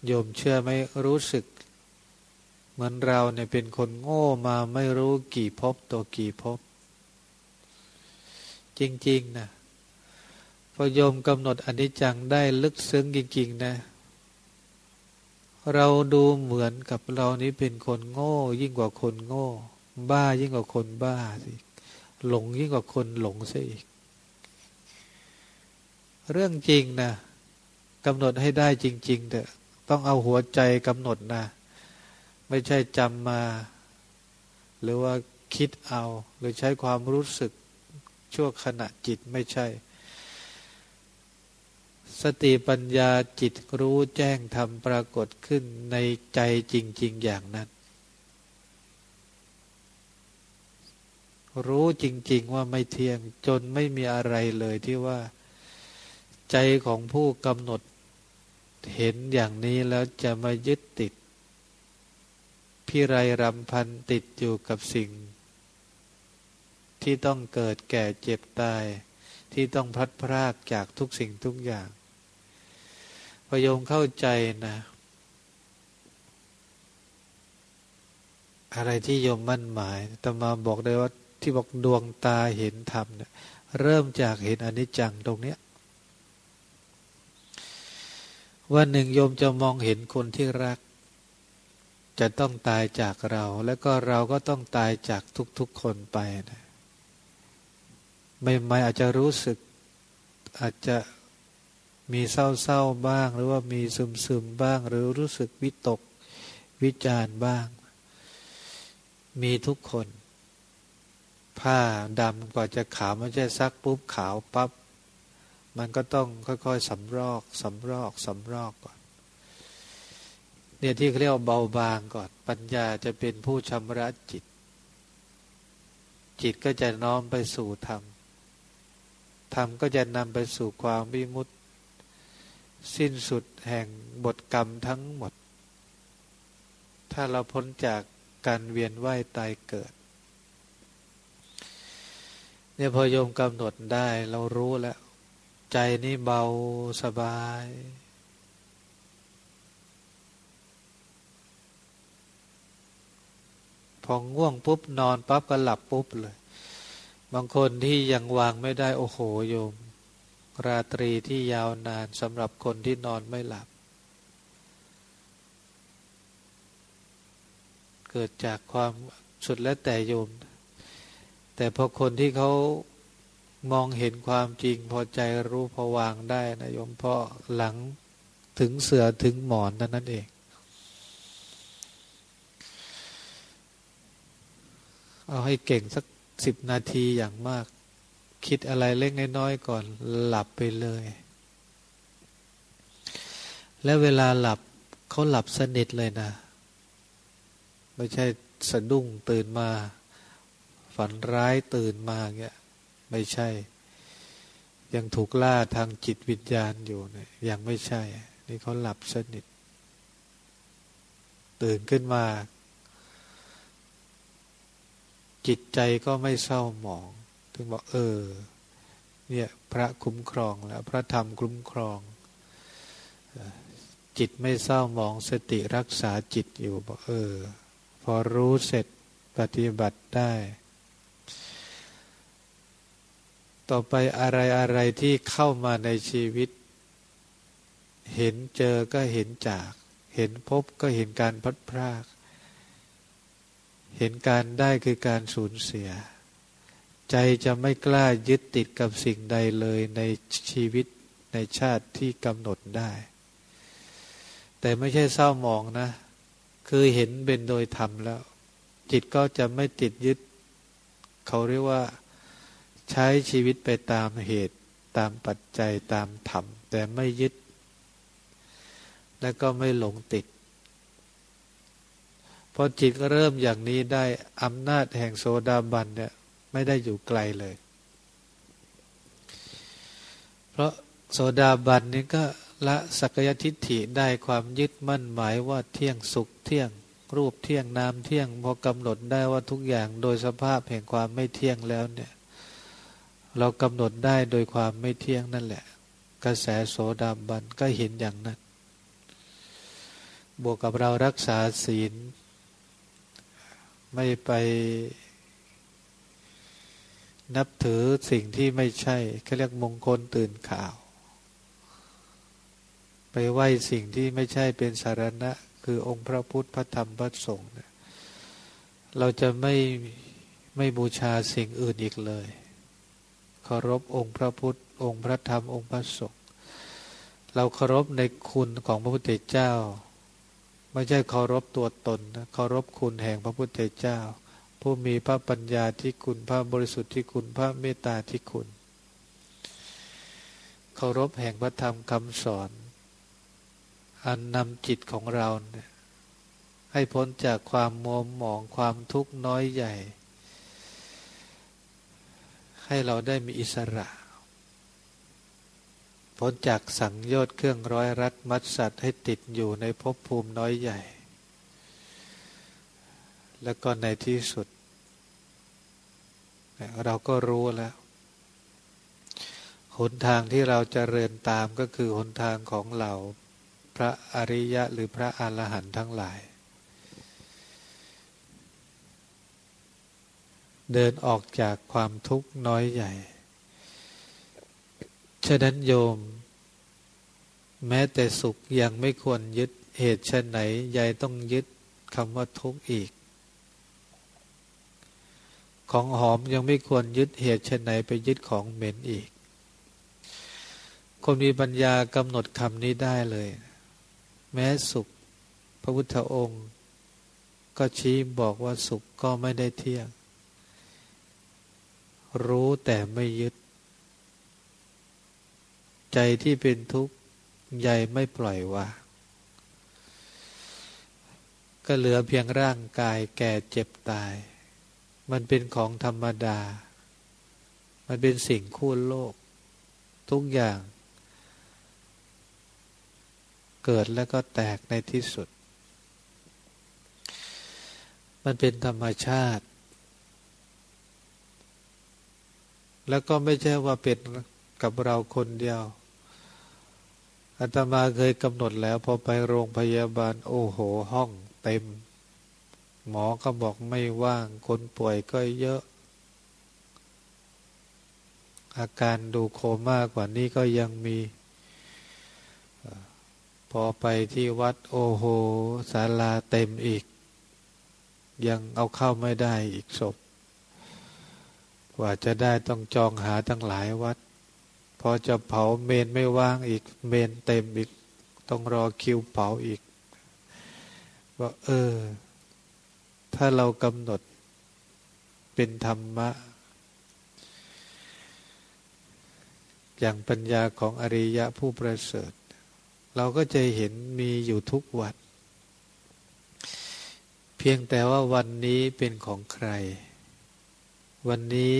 โยมเชื่อไม่รู้สึก เหมือนเราเนี่ยเป็นคนโง่มาไม่รู้กี่พบตัวกี่พบ จริง ๆ นะ พอโยมกำหนดอนิจจังได้ลึกซึ้งจริงๆนะ เราดูเหมือนกับเรานี้เป็นคนโง่ ยิ่งกว่าคนโง่ บ้ายิ่งกว่าคนบ้าสิหลงยิ่งกว่าคนหลงซะอีก เรื่องจริงนะกำหนดให้ได้จริงๆเถอะต้องเอาหัวใจกำหนดนะ ไม่ใช่จำมา หรือว่าคิดเอา หรือใช้ความรู้สึกชั่วขณะจิตไม่ใช่ สติปัญญาจิตรู้แจ้งทำปรากฏขึ้นในใจจริง ๆ อย่างนั้น รู้จริง ๆ ว่าไม่เที่ยงจนไม่มีอะไรเลยที่ว่า ใจของผู้กำหนดเห็นอย่างนี้แล้วจะมายึดติด พิไรรำพันติดอยู่กับสิ่ง ที่ต้องเกิดแก่เจ็บตาย ที่ต้องพลัดพรากจากทุกสิ่งทุกอย่าง พยงเข้าใจนะ อะไรที่โยมมั่นหมายตมาบอกได้ว่าที่บอกดวงตาเห็นธรรมเนี่ยเริ่มจากเห็นอนิจจังตรงเนี้ยวันหนึ่งโยมจะมองเห็นคนที่รัก จะต้องตายจากเรา แล้วก็เราก็ต้องตายจากทุกๆคนไปนะไม่ไม่อาจจะรู้สึกอาจจะ มีเศร้าๆบ้าง หรือว่ามีซึมๆบ้าง หรือรู้สึกวิตกวิจารบ้าง มีทุกคน ผ้าดำกว่าจะขาวไม่ใช่ซักปุ๊บขาวปับ๊บมันก็ต้องค่อยๆสำรอกสำรอกสำรอกก่อน เนี่ยที่เขาเรียกว่าเบาบางก่อน ปัญญาจะเป็นผู้ชำระจิต จิตก็จะน้อมไปสู่ธรรม ธรรมก็จะนำไปสู่ความวิมุตติ สิ้นสุดแห่งบทกรรมทั้งหมด ถ้าเราพ้นจากการเวียนว่ายตายเกิด เนี่ยพอโยมกำหนดได้เรารู้แล้ว ใจนี่เบาสบาย พอง่วงปุ๊บนอนปั๊บก็หลับปุ๊บเลย บางคนที่ยังวางไม่ได้โอ้โหโยม ราตรีที่ยาวนานสำหรับคนที่นอนไม่หลับ เกิดจากความสุดและแต่โยม แต่พอคนที่เขามองเห็นความจริงพอใจรู้พอวางได้นะโยมเพราะหลังถึงเสือถึงหมอนนั่นนั่นเองเอาให้เก่งสักสิบนาทีอย่างมาก คิดอะไรเล็กน้อยก่อนหลับไปเลย และเวลาหลับเขาหลับสนิทเลยนะ ไม่ใช่สะดุ้งตื่นมา ฝันร้ายตื่นมาเงี้ยไม่ใช่ ยังถูกล่าทางจิตวิญญาณอยู่เนี่ยยังไม่ใช่ นี่เขาหลับสนิท ตื่นขึ้นมา จิตใจก็ไม่เศร้าหมอง ถึงบอกเออ เนี่ยพระคุ้มครองแล้วพระธรรมคุ้มครองจิตไม่เศร้ามองสติรักษาจิตอยู่บอกเออ พอรู้เสร็จปฏิบัติได้ ต่อไปอะไรอะไรที่เข้ามาในชีวิต เห็นเจอก็เห็นจาก เห็นพบก็เห็นการพัดพราก เห็นการได้คือการสูญเสีย ใจจะไม่กล้ายึดติดกับสิ่งใดเลยในชีวิตในชาติที่กำหนดได้ แต่ไม่ใช่เศร้าหมองนะ คือเห็นเป็นโดยธรรมแล้ว จิตก็จะไม่ติดยึด เขาเรียกว่าใช้ชีวิตไปตามเหตุตามปัจจัยตามธรรม แต่ไม่ยึด และก็ไม่หลงติดพอจิตก็เริ่มอย่างนี้ได้อำนาจแห่งโซดาบันเนี่ย ไม่ได้อยู่ไกลเลย เพราะโสดาบันนี้ก็ละสักยทิฏฐิได้ความยึดมั่นหมายว่าเที่ยงสุขเที่ยง รูปเที่ยงนามเที่ยงพอกำหนดได้ว่าทุกอย่างโดยสภาพแห่งความไม่เที่ยงแล้วเนี่ย เรากำหนดได้โดยความไม่เที่ยงนั่นแหละ กระแสโสดาบันก็เห็นอย่างนั้น บวกกับเรารักษาศีล ไม่ไป นับถือสิ่งที่ไม่ใช่เขาเรียกมงคลตื่นข่าว ไปไหว้สิ่งที่ไม่ใช่เป็นสารณะ คือองค์พระพุทธพระธรรมพระสงฆ์เราจะไม่ไม่บูชาสิ่งอื่นอีกเลยเคารพองค์พระพุทธ องค์พระธรรมองค์พระสงฆ์เราเคารพในคุณของพระพุทธเจ้า ไม่ใช่เคารพตัวตนนะเคารพคุณแห่งพระพุทธเจ้า ผู้มีพระปัญญาที่คุณพระบริสุทธิ์ที่คุณพระเมตตาที่คุณ เคารพแห่งพระธรรมคำสอน อันนำจิตของเราเนี่ยให้พ้นจากความมัวหมองความทุกข์น้อยใหญ่ ให้เราได้มีอิสระ พ้นจากสังโยชน์เครื่องร้อยรัดมัดสัตว์ให้ติดอยู่ในภพภูมิน้อยใหญ่ แล้วก็ในที่สุด เราก็รู้แล้ว หนทางที่เราจะเริญตามก็คือหนทางของเราพระอริยะหรือพระอรหันต์ทั้งหลาย เดินออกจากความทุกข์น้อยใหญ่ ฉะนั้นโยม แม้แต่สุขยังไม่ควรยึดเหตุชนไหนยายต้องยึดคำว่าทุกข์อีก ของหอมยังไม่ควรยึดเหตุเช่นไหนไปยึดของเหม็นอีก คนมีปัญญากำหนดคำนี้ได้เลย แม้สุข พระพุทธองค์ ก็ชี้บอกว่าสุขก็ไม่ได้เที่ยง รู้แต่ไม่ยึด ใจที่เป็นทุกข์ใหญ่ไม่ปล่อยวางก็เหลือเพียงร่างกายแก่เจ็บตาย มันเป็นของธรรมดา มันเป็นสิ่งคู่โลก ทุกอย่าง เกิดแล้วก็แตกในที่สุด มันเป็นธรรมชาติ แล้วก็ไม่ใช่ว่าเป็นกับเราคนเดียวอาตมาเคยกำหนดแล้วพอไปโรงพยาบาล โอ้โห ห้องเต็ม หมอก็บอกไม่ว่าง คนป่วยก็เยอะ อาการดูโคม่ากว่านี้ก็ยังมี พอไปที่วัดโอโหศาลาเต็มอีก ยังเอาเข้าไม่ได้อีกศพ กว่าจะได้ต้องจองหาตั้งหลายวัด พอจะเผาเมนไม่ว่างอีก เมนเต็มอีก ต้องรอคิวเผาอีก ว่าเออ ถ้าเรากำหนดเป็นธรรมะ อย่างปัญญาของอริยะผู้ประเสริฐ เราก็จะเห็นมีอยู่ทุกวัน เพียงแต่ว่าวันนี้เป็นของใคร วันนี้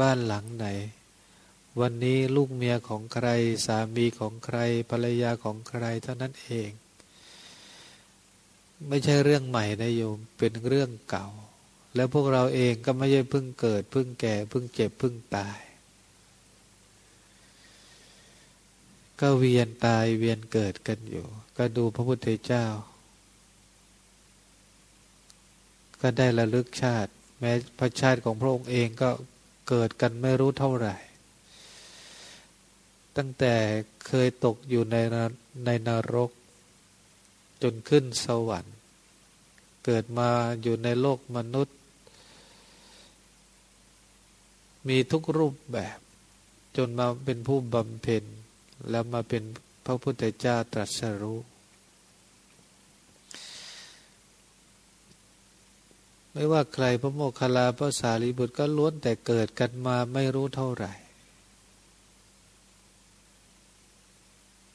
บ้านหลังไหน วันนี้ลูกเมียของใคร สามีของใคร ภรรยาของใครเท่านั้นเอง ไม่ใช่เรื่องใหม่นะโยมเป็นเรื่องเก่า แล้วพวกเราเองก็ไม่ใช่เพิ่งเกิด เพิ่งแก่เพิ่งเจ็บเพิ่งตาย ก็เวียนตายเวียนเกิดกันอยู่ ก็ดูพระพุทธเจ้า ก็ได้ระลึกชาติ แม้พระชาติของพระองค์เองก็เกิดกันไม่รู้เท่าไหร่ ตั้งแต่เคยตกอยู่ในในนรก จนขึ้นสวรรค์ เกิดมาอยู่ในโลกมนุษย์ มีทุกรูปแบบ จนมาเป็นผู้บำเพ็ญ แล้วมาเป็นพระพุทธเจ้าตรัสรู้ไม่ว่าใครพระโมคคัลลาพระสารีบุตรก็ล้วนแต่เกิดกันมาไม่รู้เท่าไหร่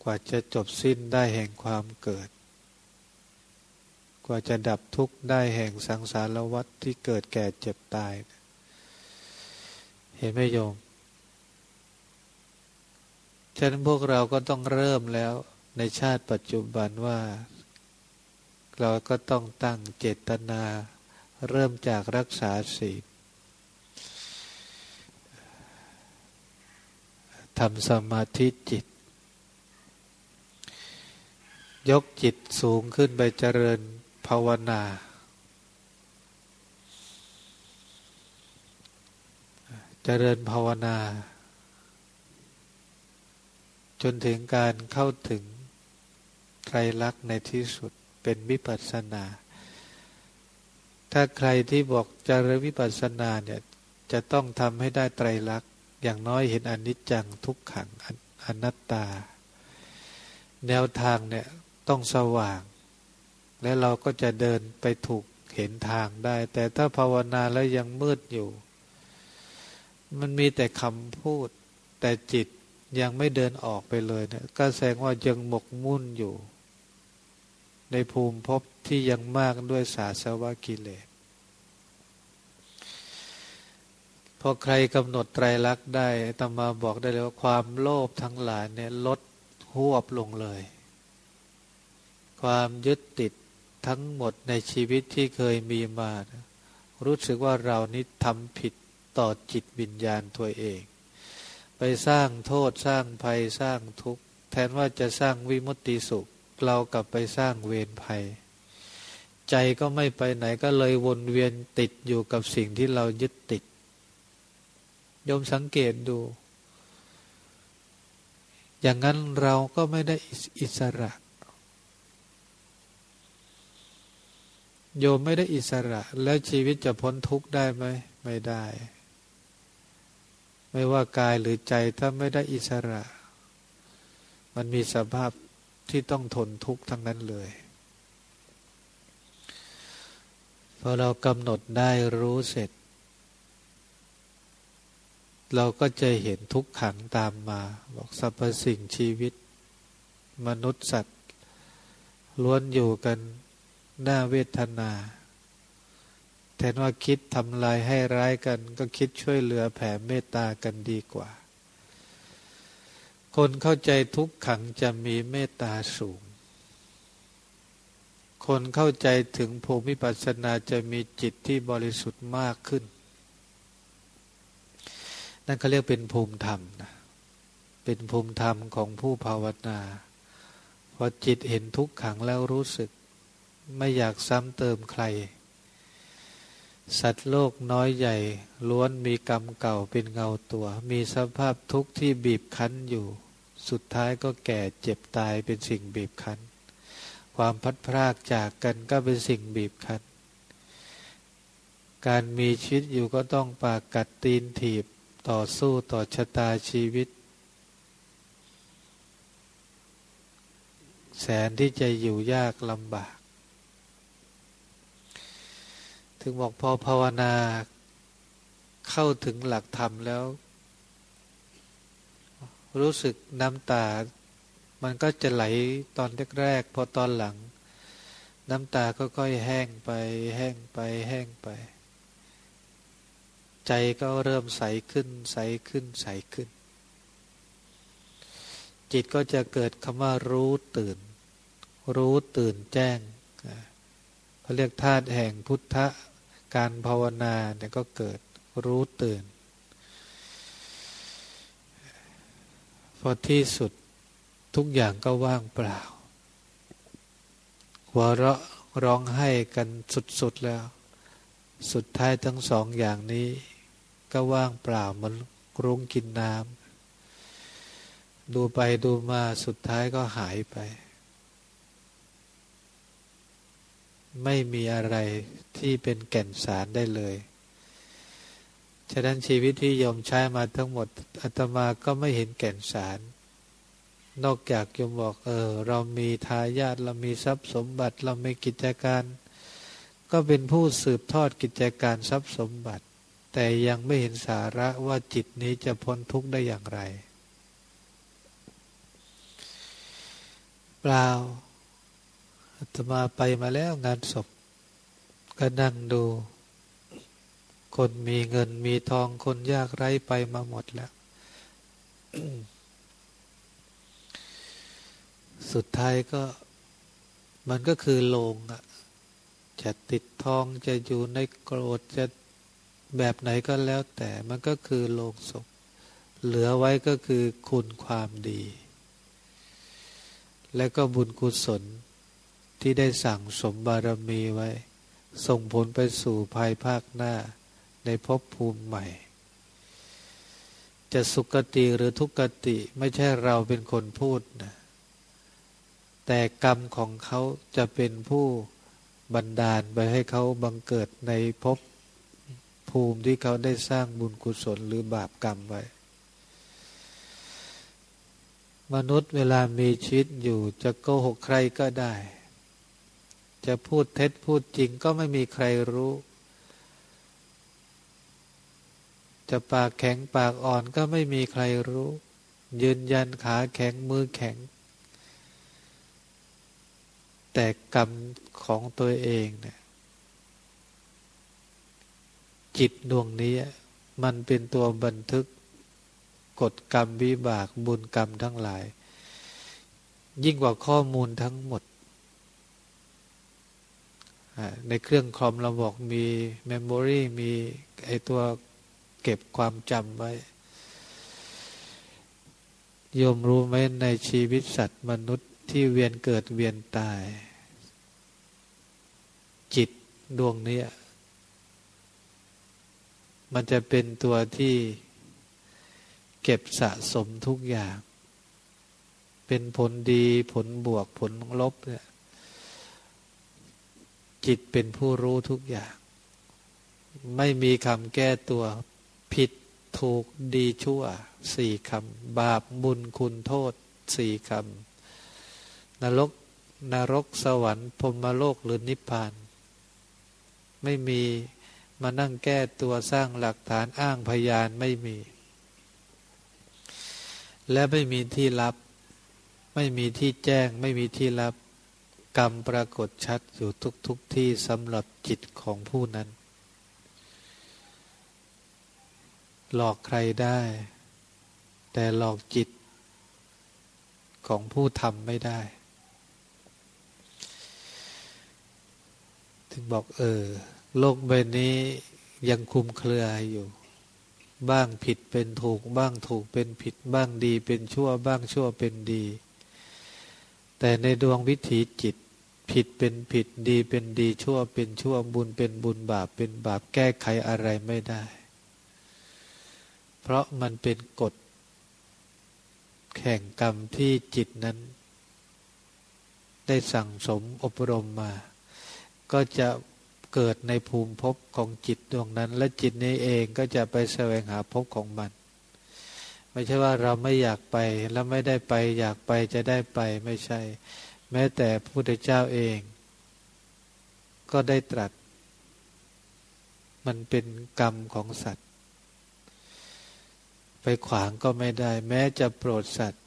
กว่าจะจบสิ้นได้แห่งความเกิด ว่าจะดับทุกข์ได้แห่งสังสารวัฏที่เกิดแก่เจ็บตาย เห็นไหมโยม ฉะนั้นพวกเราก็ต้องเริ่มแล้วในชาติปัจจุบันว่า เราก็ต้องตั้งเจตนา เริ่มจากรักษาศีลทำสมาธิจิต ยกจิตสูงขึ้นไปเจริญ ภาวนา เจริญภาวนา จนถึงการเข้าถึงไตรลักษณ์ในที่สุดเป็นวิปัสสนา ถ้าใครที่บอกจะเริญวิปัสสนาเนี่ยจะต้องทำให้ได้ไตรลักษณ์อย่างน้อยเห็นอนิจจังทุกขังอนัตตา แนวทางเนี่ยต้องสว่าง และเราก็จะเดินไปถูกเห็นทางได้ แต่ถ้าภาวนาแล้วยังมืดอยู่ มันมีแต่คำพูด แต่จิตยังไม่เดินออกไปเลยเนะก็แสดงว่ายังหมกมุ่นอยู่ ในภูมิภพที่ยังมากด้วยสาสวะกิเลสพอใครกำหนดไตรลักษณ์ได้ตมาบอกได้เลยว่าความโลภทั้งหลายเนี่ยลดหวบลงเลย ความยึดติด ทั้งหมดในชีวิตที่เคยมีมา รู้สึกว่าเรานี้ทำผิดต่อจิตวิญญาณตัวเอง ไปสร้างโทษสร้างภัยสร้างทุกข์ แทนว่าจะสร้างวิมุตติสุข เรากลับไปสร้างเวรภัย ใจก็ไม่ไปไหนก็เลยวนเวียนติดอยู่กับสิ่งที่เรายึดติดโยมสังเกตดู อย่างนั้นเราก็ไม่ได้อิสระ โยมไม่ได้อิสระ แล้วชีวิตจะพ้นทุกข์ได้ไหมไม่ได้ ไม่ว่ากายหรือใจถ้าไม่ได้อิสระ มันมีสภาพที่ต้องทนทุกข์ทั้งนั้นเลยพอเรากำหนดได้รู้เสร็จ เราก็จะเห็นทุกขังตามมา บอกสรรพสิ่งชีวิต มนุษย์สัตว์ ล้วนอยู่กัน น้าเวทนา แทนว่าคิดทำลายให้ร้ายกัน ก็คิดช่วยเหลือแผ่เมตตากันดีกว่า คนเข้าใจทุกขังจะมีเมตตาสูง คนเข้าใจถึงภูมิปัสนาจะมีจิตที่บริสุทธิ์มากขึ้น นั่นเขาเรียกเป็นภูมิธรรมนะเป็นภูมิธรรมของผู้ภาวนาพอจิตเห็นทุกขังแล้วรู้สึก ไม่อยากซ้ำเติมใคร สัตว์โลกน้อยใหญ่ล้วนมีกรรมเก่าเป็นเงาตัว มีสภาพทุกข์ที่บีบคั้นอยู่ สุดท้ายก็แก่เจ็บตายเป็นสิ่งบีบคั้น ความพัดพรากจากกันก็เป็นสิ่งบีบคั้น การมีชีวิตอยู่ก็ต้องปากกัดตีนถีบต่อสู้ต่อชะตาชีวิต แสนที่จะอยู่ยากลำบาก ถึงบอกพอภาวนาเข้าถึงหลักธรรมแล้ว รู้สึกน้ำตา มันก็จะไหลตอนแรกๆพอตอนหลัง น้ำตาก็ค่อยแห้งไป แห้งไป แห้งไป ใจก็เริ่มใสขึ้น ใสขึ้น ใสขึ้น จิตก็จะเกิดคำว่ารู้ตื่น รู้ตื่นแจ้งเขาเรียกธาตุแห่งพุทธะ การภาวนาเนี่ยก็เกิดรู้ตื่น พอที่สุดทุกอย่างก็ว่างเปล่า หัวเราะร้องไห้กันสุดๆแล้ว สุดท้ายทั้งสองอย่างนี้ ก็ว่างเปล่ามันรุ้งกินน้ำดูไปดูมาสุดท้ายก็หายไป ไม่มีอะไรที่เป็นแก่นสารได้เลย ฉะนั้นชีวิตที่ยมใช้มาทั้งหมดอาตมาก็ไม่เห็นแก่นสาร นอกจากยมบอกเออ เรามีทายาทเรามีทรัพย์สมบัติ เรามีกิจการ ก็เป็นผู้สืบทอดกิจการทรัพย์สมบัติ แต่ยังไม่เห็นสาระว่าจิตนี้จะพ้นทุกข์ได้อย่างไร เปล่า อาตมาไปมาแล้วงานศพ ก็นั่งดู คนมีเงินมีทองคนยากไร้ไปมาหมดแล้วสุดท้ายก็มันก็คือโลงอะจะติดทองจะอยู่ในโกรธจะแบบไหนก็แล้วแต่มันก็คือโลงศพ เหลือไว้ก็คือคุณความดี และก็บุญกุศล ที่ได้สั่งสมบารมีไว้ ส่งผลไปสู่ภายภาคหน้าในภพภูมิใหม่ จะสุกติหรือทุกติไม่ใช่เราเป็นคนพูดนะแต่กรรมของเขาจะเป็นผู้บันดาลไปให้เขาบังเกิดในภพภูมิที่เขาได้สร้างบุญกุศลหรือบาปกรรมไว้ มนุษย์เวลามีชีวิตอยู่จะโกหกใครก็ได้ จะพูดเท็จพูดจริงก็ไม่มีใครรู้ จะปากแข็งปากอ่อนก็ไม่มีใครรู้ ยืนยันขาแข็งมือแข็ง แต่กรรมของตัวเองเนี่ยจิตดวงนี้มันเป็นตัวบันทึกกฎกรรมวิบากบุญกรรมทั้งหลาย ยิ่งกว่าข้อมูลทั้งหมด ในเครื่องคอมเราบอกมีเมมโมรีมีไอตัวเก็บความจำไว้โยมรู้ไหมในชีวิตสัตว์มนุษย์ที่เวียนเกิดเวียนตาย จิตดวงนี้มันจะเป็นตัวที่เก็บสะสมทุกอย่าง เป็นผลดีผลบวกผลลบเนี่ย จิตเป็นผู้รู้ทุกอย่าง ไม่มีคำแก้ตัวผิดถูกดีชั่วสี่คำบาปบุญคุณโทษสี่คำนรกนรกสวรรค์พรมโลกหรือนิพพาน ไม่มีมานั่งแก้ตัวสร้างหลักฐานอ้างพยานไม่มี และไม่มีที่รับ ไม่มีที่แจ้ง ไม่มีที่รับ กรรมปรากฏชัดอยู่ทุกทุกที่สำหรับจิตของผู้นั้น หลอกใครได้ แต่หลอกจิตของผู้ทำไม่ได้ ถึงบอกเออ โลกใบนี้ยังคุมเครืออยู่ บ้างผิดเป็นถูก บ้างถูกเป็นผิด บ้างดีเป็นชั่ว บ้างชั่วเป็นดี แต่ในดวงวิถีจิตผิดเป็นผิดดีเป็นดีชั่วเป็นชั่วบุญเป็นบุญบาปเป็นบาปแก้ไขอะไรไม่ได้ เพราะมันเป็นกฎแห่งกรรมที่จิตนั้น ได้สั่งสมอบรมมา ก็จะเกิดในภูมิภพของจิตดวงนั้น และจิตนี้เองก็จะไปแสวงหาภพของมัน ไม่ใช่ว่าเราไม่อยากไปแล้วไม่ได้ไป อยากไปจะได้ไปไม่ใช่ แม้แต่พระพุทธเจ้าเอง ก็ได้ตรัส มันเป็นกรรมของสัตว์ ไปขวางก็ไม่ได้ แม้จะโปรดสัตว์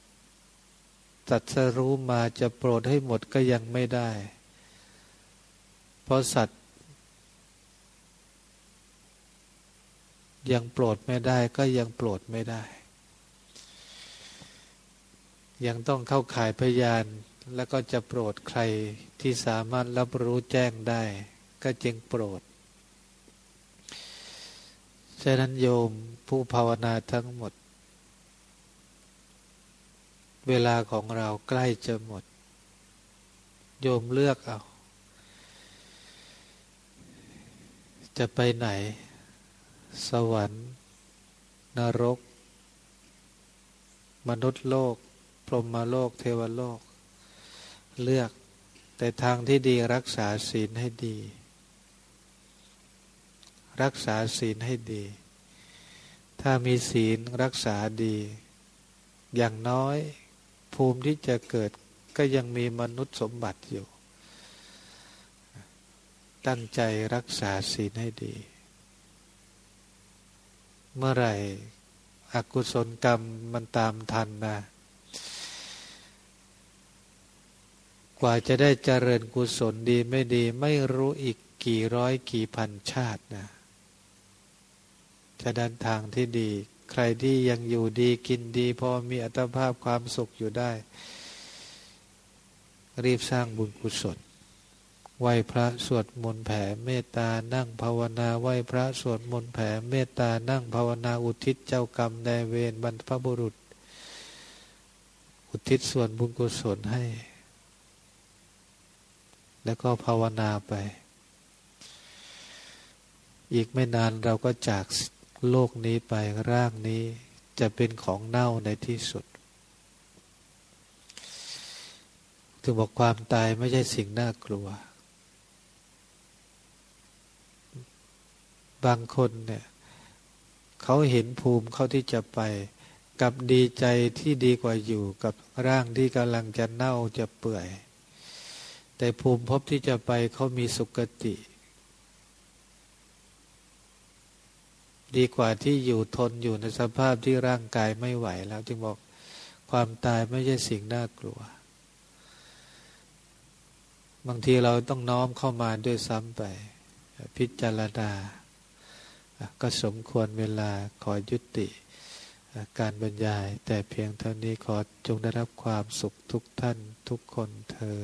ตัดสรู้มาจะโปรดให้หมดก็ยังไม่ได้ เพราะสัตว์ ยังโปรดไม่ได้ก็ยังโปรดไม่ได้ ยังต้องเข้าข่ายพยาน แล้วก็จะโปรดใครที่สามารถรับรู้แจ้งได้ ก็จึงโปรด ฉะนั้นโยมผู้ภาวนาทั้งหมด เวลาของเราใกล้จะหมด โยมเลือกเอา จะไปไหน สวรรค์ นรก มนุษย์โลก รหมโลก เทวโลก เลือก แต่ทางที่ดีรักษาศีลให้ดี รักษาศีลให้ดี ถ้ามีศีลรักษาดี อย่างน้อย ภูมิที่จะเกิดก็ยังมีมนุษย์สมบัติอยู่ ตั้งใจรักษาศีลให้ดี เมื่อไหร่อกุศลกรรมมันตามทันนะ กว่าจะได้เจริญกุศลดีไม่ดีไม่รู้อีกกี่ร้อยกี่พันชาตินะฉะนั้นทางที่ดี ใครที่ยังอยู่ดีกินดีพอมีอัตภาพความสุขอยู่ได้ รีบสร้างบุญกุศลไหวพระสวดมนต์แผ่เมตตานั่งภาวนาไหวพระสวดมนต์แผ่เมตตานั่งภาวนาอุทิศเจ้ากรรมในเวรบรรพบุรุษ อุทิศส่วนบุญกุศลให้ แล้วก็ภาวนาไป อีกไม่นานเราก็จากโลกนี้ไปร่างนี้จะเป็นของเน่าในที่สุด ถึงบอกความตายไม่ใช่สิ่งน่ากลัว บางคนเนี่ยเขาเห็นภูมิเขาที่จะไป กับดีใจที่ดีกว่าอยู่กับร่างที่กำลังจะเน่าจะเปื่อย แต่ภูมิพบที่จะไปเขามีสุคติ ดีกว่าที่อยู่ทนอยู่ในสภาพที่ร่างกายไม่ไหวแล้ว จึงบอกความตายไม่ใช่สิ่งน่ากลัว บางทีเราต้องน้อมเข้ามาด้วยซ้ำไป พิจารณาก็สมควรเวลาขอยุติ การบรรยาย แต่เพียงเท่านี้ขอจงได้รับความสุขทุกท่านทุกคนเทอ